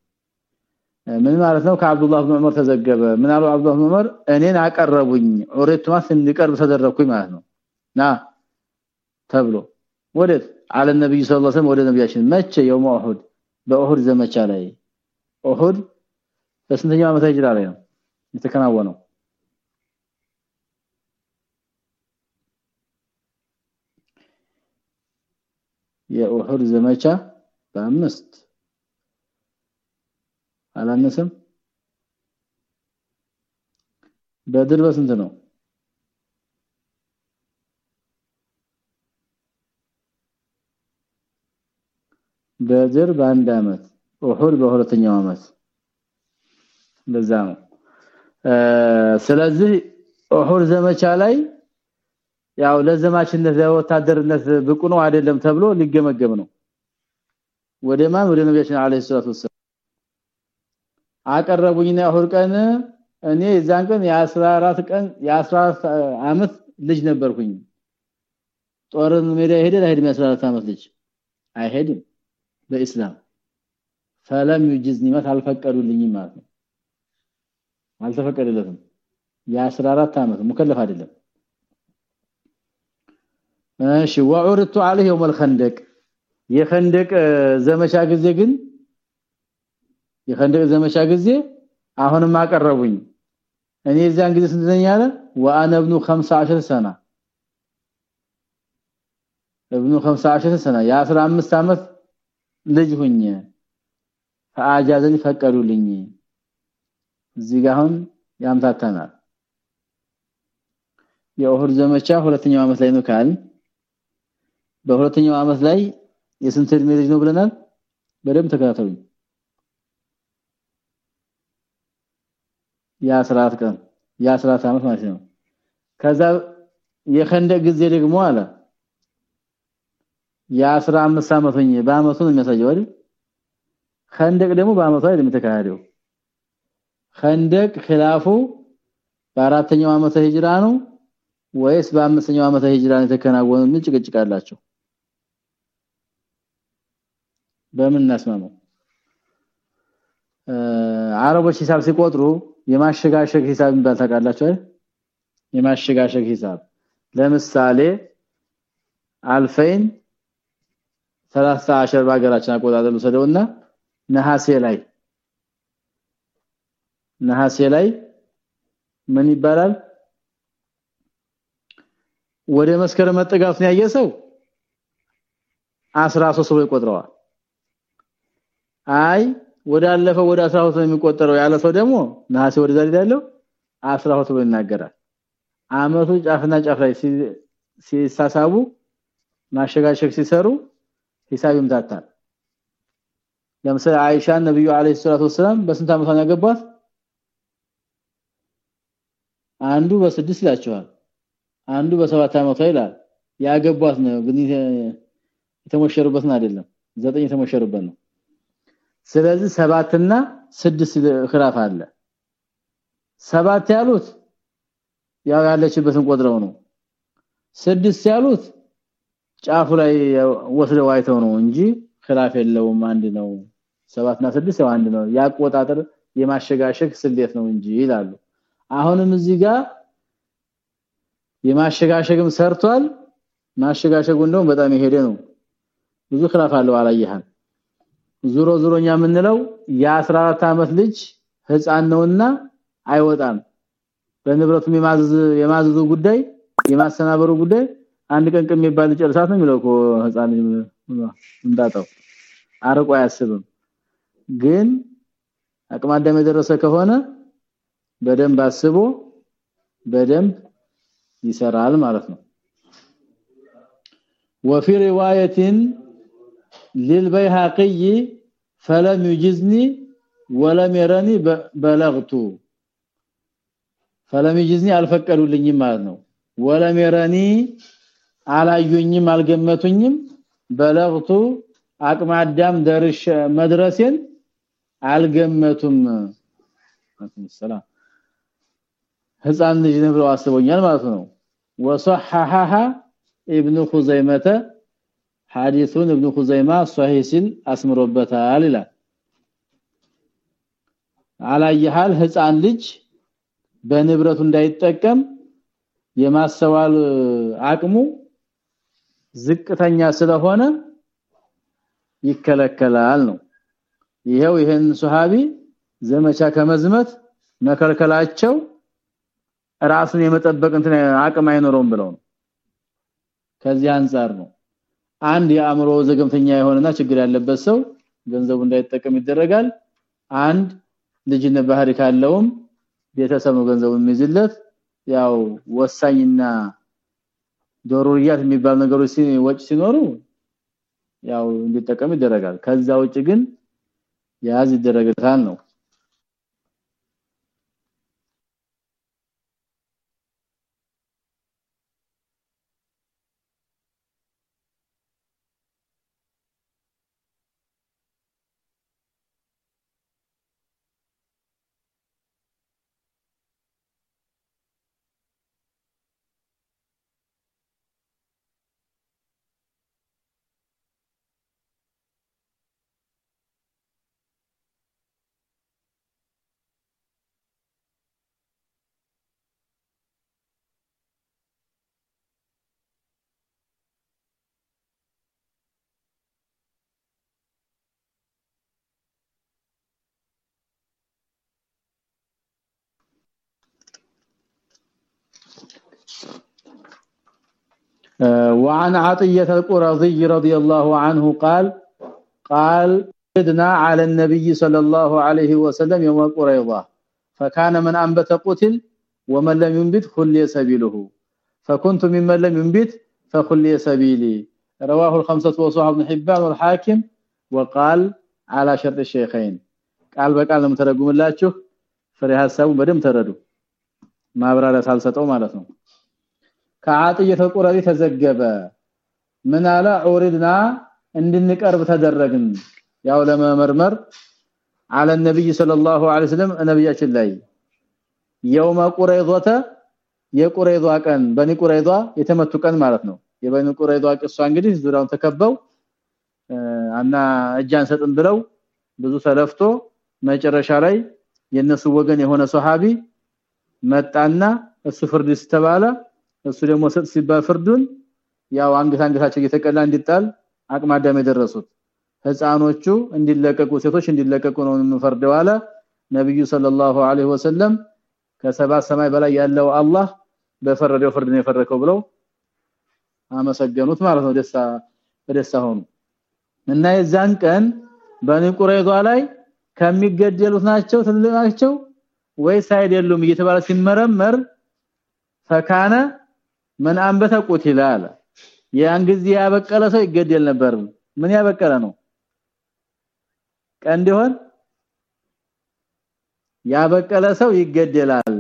Speaker 1: ምን ማለት ነው ከአብዱላህ ኢብኑ ዑመር ተዘገበ ምን አሉ አብዱላህ ኢብኑ ዑመር እኔን አቀረቡኝ ዑሪቱ ማስ እንዲቀርብ ተደረኩኝ ማለት ነው ና ተብሎ ወዴት አለ ነብዩ ሰለላሁ ዐለይሂ ወሰለም ወደ ነብያችን መቼ የውም ኡሁድ በኡሁድ ዘመቻ ላይ ኡሁድ በስንተኛው ዓመተ ሂጅራ ላይ ነው የተከናወነው የኡሁድ ዘመቻ በአምስት አላነሰም? በድር በስንት ነው? በድር በአንድ አመት ኡሁድ በሁለተኛው አመት። ለዛ ነው። ስለዚህ ኡሁድ ዘመቻ ላይ ያው ለዘማችነት ለወታደርነት ብቁ ነው አይደለም ተብሎ ሊገመገም ነው። ወደ ማን? ወደ ነብያችን አለይሂ ሰላቱ ወሰለም አቀረቡኝና እሁድ ቀን እኔ የዛን ቀን የ14 ቀን የ14 አመት ልጅ ነበርኩኝ። ጦርን ሜዳ ሄደ አይሄድም የ14 አመት ልጅ። አይሄድም በእስላም ፈለም ይጅዝኒ ማለት አልፈቀዱልኝም ማለት ነው። አልተፈቀደለትም። የ14 አመት ሙከለፍ አይደለም እሺ ወዑርቱ عليه يوم الخندق የخندق ዘመቻ ጊዜ ግን የخندق ዘመቻ ጊዜ አሁንም አቀረቡኝ። እኔ እዚያን ጊዜ ስንት ነኝ ያለ? ابن 15 سنه ابن 15 سنه ያ 15 አመት ልጅ ሁኜ ፈአጃዘን ፈቀዱልኝ። እዚህ ጋር ያምታታናል። የኦህር ዘመቻ ሁለተኛው አመት ላይ ነው ካል በሁለተኛው አመት ላይ የስንት እድሜ ልጅ ነው ብለናል? በደም ተከታተሉኝ። ያ14 ቀን ያ14 አመት ማለት ነው። ከዛ የኸንደቅ ጊዜ ደግሞ አለ። ያ15 አመት ሆኜ በአመቱ ነው የሚያሳየው አይደል? ኸንደቅ ደግሞ በአመቱ አይደል የሚተካሄደው ኸንደቅ ኺላፉ በአራተኛው አመተ ሂጅራ ነው ወይስ በአምስተኛው አመተ ሂጅራ ነው የተከናወነው ጭቅጭቃላቸው በምን እናስማማው? አረቦች ሂሳብ ሲቆጥሩ የማሸጋሸግ ሂሳብ የሚባል ታውቃላችሁ አይደል? የማሸጋሸግ ሂሳብ። ለምሳሌ አልፈይን 13 በሀገራችን አቆጣጠሩ ሰደውና ነሐሴ ላይ ነሐሴ ላይ ምን ይባላል? ወደ መስከረም መጠጋቱን ያየ ሰው 13 ብሎ ይቆጥረዋል አይ ወደ አለፈው ወደ 12 ነው የሚቆጠረው ያለ ሰው ደግሞ ነሐሴ ወደ ዛሬ ያለው 12 ብሎ ይናገራል። አመቱ ጫፍና ጫፍ ላይ ሲሳሳቡ ማሸጋሸግ ሲሰሩ ሂሳብ ይምታታል። ለምሳሌ አይሻ ነብዩ አለይሂ ሰላቱ ወሰለም በስንት አመቷ ነው ያገቧት አንዱ በስድስት ይላቸዋል አንዱ በሰባት አመቷ ይላል። ያገቧት ነው ግን የተሞሸሩበትን አይደለም ዘጠኝ የተሞሸሩበት ነው ስለዚህ ሰባትና ስድስት ኺላፍ አለ። ሰባት ያሉት ያው ያለችበትን ቆጥረው ነው። ስድስት ያሉት ጫፉ ላይ ወስደው አይተው ነው እንጂ ኺላፍ የለውም። አንድ ነው። ሰባትና ስድስት ያው አንድ ነው። ያቆጣጠር የማሸጋሸግ ስሌት ነው እንጂ ይላሉ። አሁንም እዚህ ጋር የማሸጋሸግም ሰርቷል። ማሸጋሸጉ እንደውም በጣም የሄደ ነው። ብዙ ኺላፍ አለው። አላየህም? ዙሮ ዙሮኛ የምንለው የ14 አመት ልጅ ህፃን ነውና አይወጣም በንብረቱ የማዘዝ የማዘዙ ጉዳይ የማሰናበሩ ጉዳይ አንድ ቀን ቀን የሚባል ጨርሳት ነው የሚለው ህፃን እንዳጣው አርቆ አያስብም ግን አቅመ አዳም የደረሰ ከሆነ በደንብ አስቦ በደንብ ይሰራል ማለት ነው وفي روايه للبيهقي فلم يجزني ولم يرني بلغت فلم يجزني አልፈቀዱልኝም ማለት ነው ولم يرني አላዩኝም አልገመቱኝም በለግቱ አቅመ አዳም ደርሽ መድረሴን አልገመቱም ሰላም ህፃን ልጅ ነው ብለው አስበውኛል ማለት ነው وصححها ابن خزيمه ሐዲሱን ኢብኑ ኹዘይማ ሷሂህን አስምሮበታል ይላል። አላየሃል ህፃን ልጅ በንብረቱ እንዳይጠቀም የማሰዋል አቅሙ ዝቅተኛ ስለሆነ ይከለከላል ነው። ይሄው ይሄን ሱሐቢ ዘመቻ ከመዝመት መከልከላቸው ራሱን የመጠበቅ እንትን አቅም አይኖርም ብለው ነው። ከዚህ አንፃር ነው። አንድ የአእምሮ ዘገምተኛ የሆነና ችግር ያለበት ሰው ገንዘቡ እንዳይጠቀም ይደረጋል። አንድ ልጅነት ባህሪ ካለውም ቤተሰብ ነው ገንዘቡ የሚይዝለት። ያው ወሳኝና ዶሮሪያት የሚባል ነገሮች ወጭ ሲኖሩ ያው እንዲጠቀም ይደረጋል። ከዛ ውጭ ግን ያዝ ይደረጋል ነው وعن عطية القرظي رضي الله عنه قال قال ادنا على النبي صلى الله عليه وسلم يوم قريظة فكان من انبت قتل ومن لم ينبت خلي سبيله فكنت ممن لم ينبت فخلي سبيلي رواه الخمسة وصحاب ابن حبان والحاكم وقال على شرط الشيخين ቃል በቃል ነው ተረጉምላችሁ ፍሬ ሐሳቡ በደም ተረዱ ማብራሪያ ሳልሰጠው ማለት ነው ከአጥየተ ቁረቢ ተዘገበ ምን አለ ዑሪድና እንድንቀርብ ተደረግን ያው ለመመርመር على النبي صلى الله عليه وسلم ነብያችን ላይ يوم قريظه የቁረይዟ ቀን በኒ ቁረይዟ የተመቱ ቀን ማለት ነው የበኒ ቁረይዟ ቅሷ እንግዲህ ዙሪያውን ተከበው እና እጃን ሰጥን ብለው ብዙ ተለፍቶ መጨረሻ ላይ የነሱ ወገን የሆነ ሱሐቢ መጣና እሱ ፍርድ ሲተባለ እሱ ደግሞ ሰጥ ሲባል ፍርዱን ያው አንገት አንገታቸው እየተቀላ እንዲጣል አቅማዳም የደረሱት። ህፃኖቹ እንዲለቀቁ ሴቶች እንዲለቀቁ ነው የምፈርደው አለ። ነብዩ ሰለላሁ ዐለይሂ ወሰለም ከሰባ ሰማይ በላይ ያለው አላህ በፈረደው ፍርድ ነው የፈረከው ብለው አመሰገኑት ማለት ነው። ደስታ በደስታ ሆኑ። እና የዛን ቀን በኒ ቁረይዟ ላይ ከሚገደሉት ናቸው ትልቅ ናቸው ወይስ አይደሉም እየተባለ ሲመረመር ፈካነ ምን አንበተ ቁቲላ አለ ያን ጊዜ ያበቀለ ሰው ይገደል ነበር። ምን ያበቀለ ነው? ቀንድ ይሆን? ያበቀለ ሰው ይገደላል።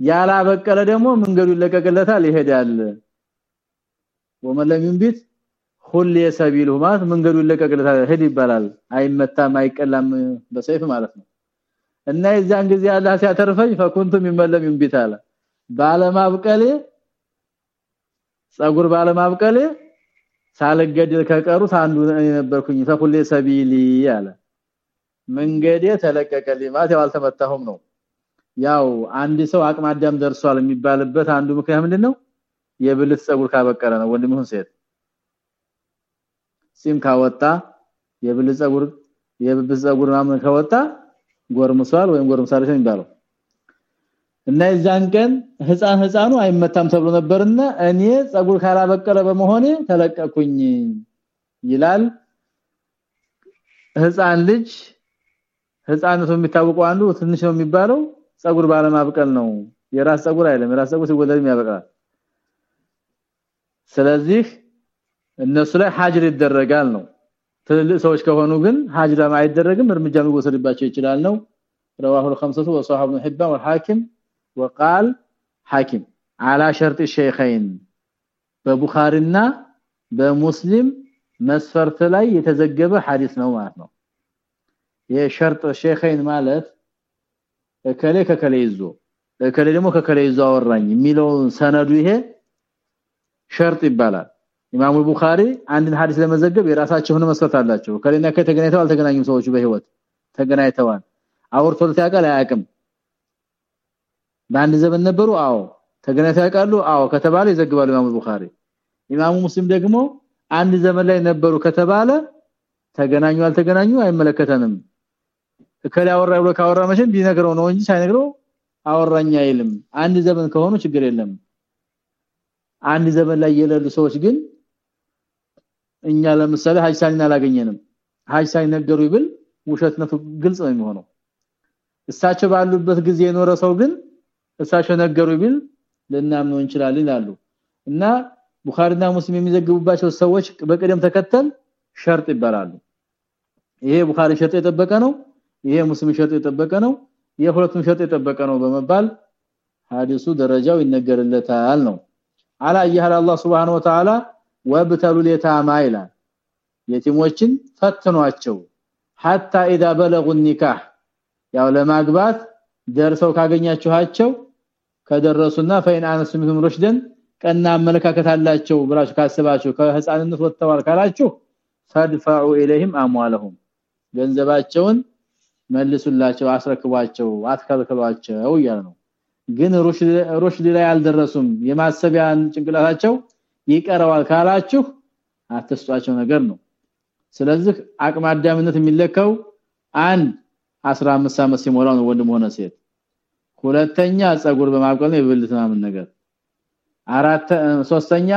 Speaker 1: ያላበቀለ ደግሞ መንገዱ ይለቀቅለታል ይሄዳል። ወመለም ይንቢት ሁሌ ሰቢሉ ማለት መንገዱ ይለቀቅለታል ሄድ ይባላል። አይመታም አይቀላም በሰይፍ ማለት ነው። እና የዛን ጊዜ አላህ ሲያተርፈኝ ፈኩንቱም ይመለም ይንቢት አለ። ባለማብቀሌ ጸጉር ባለማብቀሌ ሳልገደል ከቀሩት አንዱ ነበርኩኝ። ፈኩሌ ሰቢሊ አለ። መንገዴ ተለቀቀልኝ ማለት ያው አልተመታሁም ነው። ያው አንድ ሰው አቅመ አዳም ደርሷል የሚባልበት አንዱ ምክንያት ምንድነው? የብልት ጸጉር ካበቀለ ነው ወንድም ይሁን ሴት። ሲም ካወጣ የብልት ጸጉር የብብት ጸጉር ማምን ካወጣ ጎርምሷል ወይም ጎርምሳለች የሚባለው እና የዛን ቀን ህፃን ህፃኑ አይመታም ተብሎ ነበርና እኔ ጸጉር ካላበቀለ በመሆኔ ተለቀኩኝ ይላል ህፃን ልጅ ህፃንቱ የሚታወቀው አንዱ ትንሽ ነው የሚባለው ጸጉር ባለማብቀል ነው የራስ ጸጉር አይደለም የራስ ጸጉር ሲወለድም ያበቅላል ስለዚህ እነሱ ላይ ሀጅር ይደረጋል ነው ትልልቅ ሰዎች ከሆኑ ግን ሀጅር አይደረግም እርምጃ ሊወሰድባቸው ይችላል ነው رواه الخمسه وصحابه ابن حبان والحاكم وقال حاكم على شرط الشيخين በቡኻሪና በሙስሊም መስፈርት ላይ የተዘገበ ሐዲስ ነው ማለት ነው የሸርጥ ሼኸይን ማለት እከሌ ከከሌ ይዞ እከሌ ደግሞ ከከሌ ይዞ አወራኝ የሚለው ሰነዱ ይሄ ሸርጥ ይባላል ኢማሙ ቡኻሪ አንድን ሐዲስ ለመዘገብ የራሳቸው ሆነ መስፈርት አላቸው ከሌና ከተገናኝተው አልተገናኙም ሰዎች በህይወት ተገናኝተዋል አውርቶት ያውቃል አያውቅም በአንድ ዘመን ነበሩ? አዎ። ተገናኝተው ያውቃሉ? አዎ። ከተባለ ይዘግባሉ ኢማሙ ቡኻሪ። ኢማሙ ሙስሊም ደግሞ አንድ ዘመን ላይ ነበሩ ከተባለ ተገናኙ አልተገናኙ አይመለከተንም። እከሌ አወራ ብሎ ካወራ መቼም ቢነግረው ነው እንጂ ሳይነግረው አወራኛ አይልም። አንድ ዘመን ከሆኑ ችግር የለም። አንድ ዘመን ላይ የሌሉ ሰዎች ግን እኛ ለምሳሌ ሀጅ ሳሊን አላገኘንም። ሀጅ ሳይነገሩ ይብል ውሸትነቱ ግልጽ ነው የሚሆነው። እሳቸው ባሉበት ጊዜ የኖረ ሰው ግን እሳቸው ነገሩ ቢል ልናምነው እንችላለን ይላሉ። እና ቡኻሪና ሙስሊም የሚዘግቡባቸው ሰዎች በቅደም ተከተል ሸርጥ ይባላሉ። ይሄ ቡኻሪ ሸርጥ የጠበቀ ነው ይሄ ሙስሊም ሸርጥ የጠበቀ ነው የሁለቱም ሸርጥ የጠበቀ ነው በመባል ሐዲሱ ደረጃው ይነገርለታል ነው። አላ ይሃል አላህ Subhanahu Wa Ta'ala ወብተሉ ለታማ ይላል። የቲሞችን ፈትኗቸው hatta idha balaghu nikah ያው ለማግባት ደርሰው ካገኛችኋቸው ከደረሱና ፈይን አነሱ ምንም ሩሽደን ቀና አመለካከት አላቸው ብላችሁ ካሰባችሁ ከህፃንነት ወጥተዋል ካላችሁ ፈድፈዑ ኢለይሂም አምዋለሁም ገንዘባቸውን መልሱላቸው አስረክቧቸው አትከልክሏቸው እያለ ነው። ግን ሩሽድ ላይ አልደረሱም። የማሰቢያን ጭንቅላታቸው ይቀረዋል ካላችሁ አትስጧቸው ነገር ነው። ስለዚህ አቅመ አዳምነት የሚለካው አንድ 15 ዓመት ሲሞላው ነው ወንድም ሆነ ሴት ሁለተኛ ጸጉር በማብቀል ነው የብልት ምናምን ነገር። አራት ሶስተኛ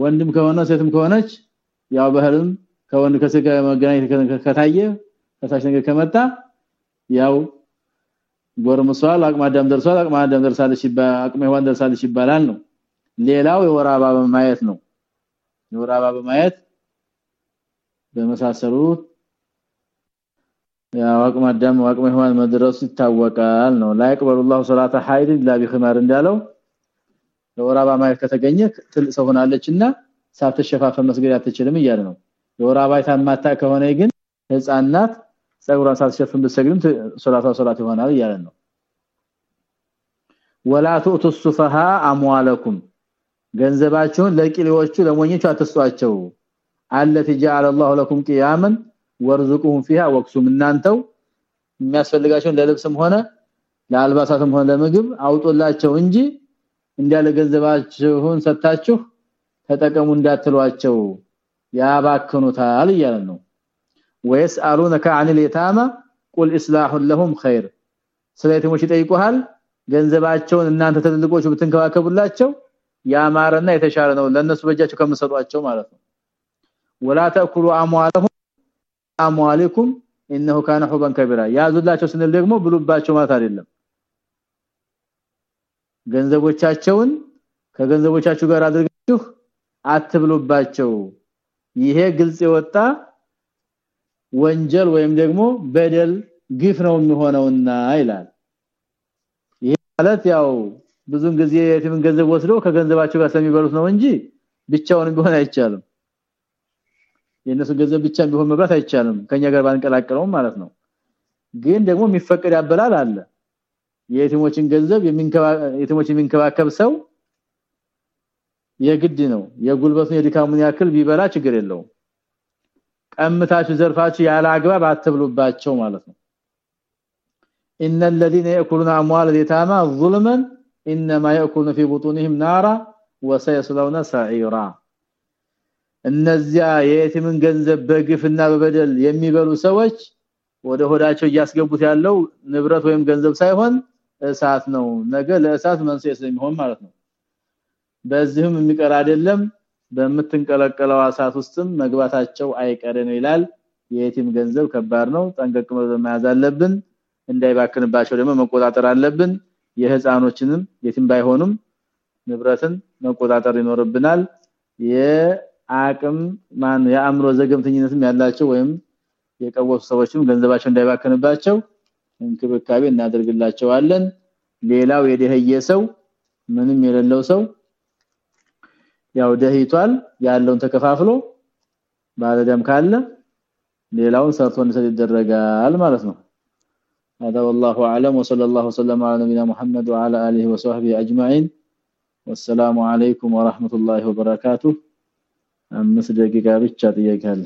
Speaker 1: ወንድም ከሆነ ሴትም ከሆነች ያው ባህልም ከወንድ ከስጋ መገናኘት ከታየ ከታች ነገር ከመጣ ያው ጎርምሷል አቅመ አዳም ደርሷል አቅመ አዳም ደርሳለች ይባላል አቅመ ደርሳለች ይባላል ነው። ሌላው የወር አበባ በማየት ነው። የወር አበባ በማየት በመሳሰሉት ያው አቅመ አዳም አቅመ ሔዋን መድረሱ ይታወቃል ነው ላይቅበሉ الله صلاه حائض الا بخمار እንዳለው የወር አበባ ማየት ከተገኘ ትልቅ ሰው ሆናለችና ሳትሸፋፈን መስገድ አትችልም እያለ ነው የወር አበባ ታማታ ከሆነ ግን ህፃናት ጸጉሯን ሳትሸፍን ብትሰግድም ሶላቷ ሶላት ይሆናል እያለ ነው ወላ ተኡቱ السفهاء اموالكم ገንዘባችሁን ለቂሊዎቹ ለሞኞቹ አትስጧቸው አለቲ جعل الله لكم قياما ወርዙቁሁም فيها ወቅሱም እናንተው የሚያስፈልጋቸውን ለልብስም ሆነ ለአልባሳትም ሆነ ለምግብ አውጦላቸው እንጂ እንዲያለ ገንዘባችሁን ሰጣችሁ ተጠቀሙ እንዳትሏቸው ያባክኑታል እያለ ነው ወይስአሉነከ عن اليتامى قل اصلاح لهم خير ስለየተሞች ይጠይቁሃል ገንዘባቸውን እናንተ ትልልቆቹ ብትንከባከቡላቸው ያማረና የተሻለ ነው ለነሱ በእጃቸው ከምሰጧቸው ማለት ነው ወላ ተኩሉ አሟለሁም አሟሊኩም انه كان حبا كبيرا ያዙላቸው ስንል ደግሞ ብሉባቸው ማለት አይደለም ገንዘቦቻቸውን ከገንዘቦቻችሁ ጋር አድርጋችሁ አትብሉባቸው ይሄ ግልጽ የወጣ ወንጀል ወይም ደግሞ በደል ግፍ ነው የሚሆነውና ይላል ይሄ ማለት ያው ብዙን ጊዜ የቲምን ገንዘብ ወስደው ከገንዘባቸው ጋር ስለሚበሉት ነው እንጂ ብቻውን ቢሆን አይቻልም የነሱ ገንዘብ ብቻ ቢሆን መብራት አይቻልም ከኛ ጋር ባንቀላቀለው ማለት ነው ግን ደግሞ የሚፈቀድ ያበላል አለ የቲሞችን ገንዘብ የቲሞችን የሚንከባከብ ሰው የግድ ነው የጉልበቱን የድካሙን ያክል ቢበላ ችግር የለውም ቀምታችሁ ዘርፋችሁ ያለ አግባብ አትብሉባቸው ማለት ነው ان الذين ياكلون اموال اليتامى ظلما انما ياكلون في بطونهم نارا وسيصلون سعيرا እነዚያ የየቲምን ገንዘብ በግፍና በበደል የሚበሉ ሰዎች ወደ ሆዳቸው እያስገቡት ያለው ንብረት ወይም ገንዘብ ሳይሆን እሳት ነው። ነገ ለእሳት መንስኤ ስለሚሆን ማለት ነው። በዚህም የሚቀር አይደለም። በምትንቀለቀለው እሳት ውስጥም መግባታቸው አይቀር ይላል። የየቲም ገንዘብ ከባድ ነው። ጠንቀቅ መያዝ አለብን። እንዳይባክንባቸው ደግሞ መቆጣጠር አለብን። የህፃኖችንም የቲም ባይሆኑም ንብረትን መቆጣጠር ይኖርብናል የአቅም ማን የአእምሮ ዘገምተኝነትም ያላቸው ወይም የቀወሱ ሰዎችም ገንዘባቸው እንዳይባክንባቸው እንክብካቤ እናደርግላቸዋለን ሌላው የደህየ ሰው ምንም የሌለው ሰው ያው ደህይቷል ያለውን ተከፋፍሎ ባለደም ካለ ሌላውን ሰርቶ እንሰጥ ይደረጋል ማለት ነው هذا والله اعلم وصلى الله وسلم على نبينا محمد وعلى اله وصحبه اجمعين والسلام عليكم ورحمه الله وبركاته አምስት ደቂቃ ብቻ ጥያቄ አለ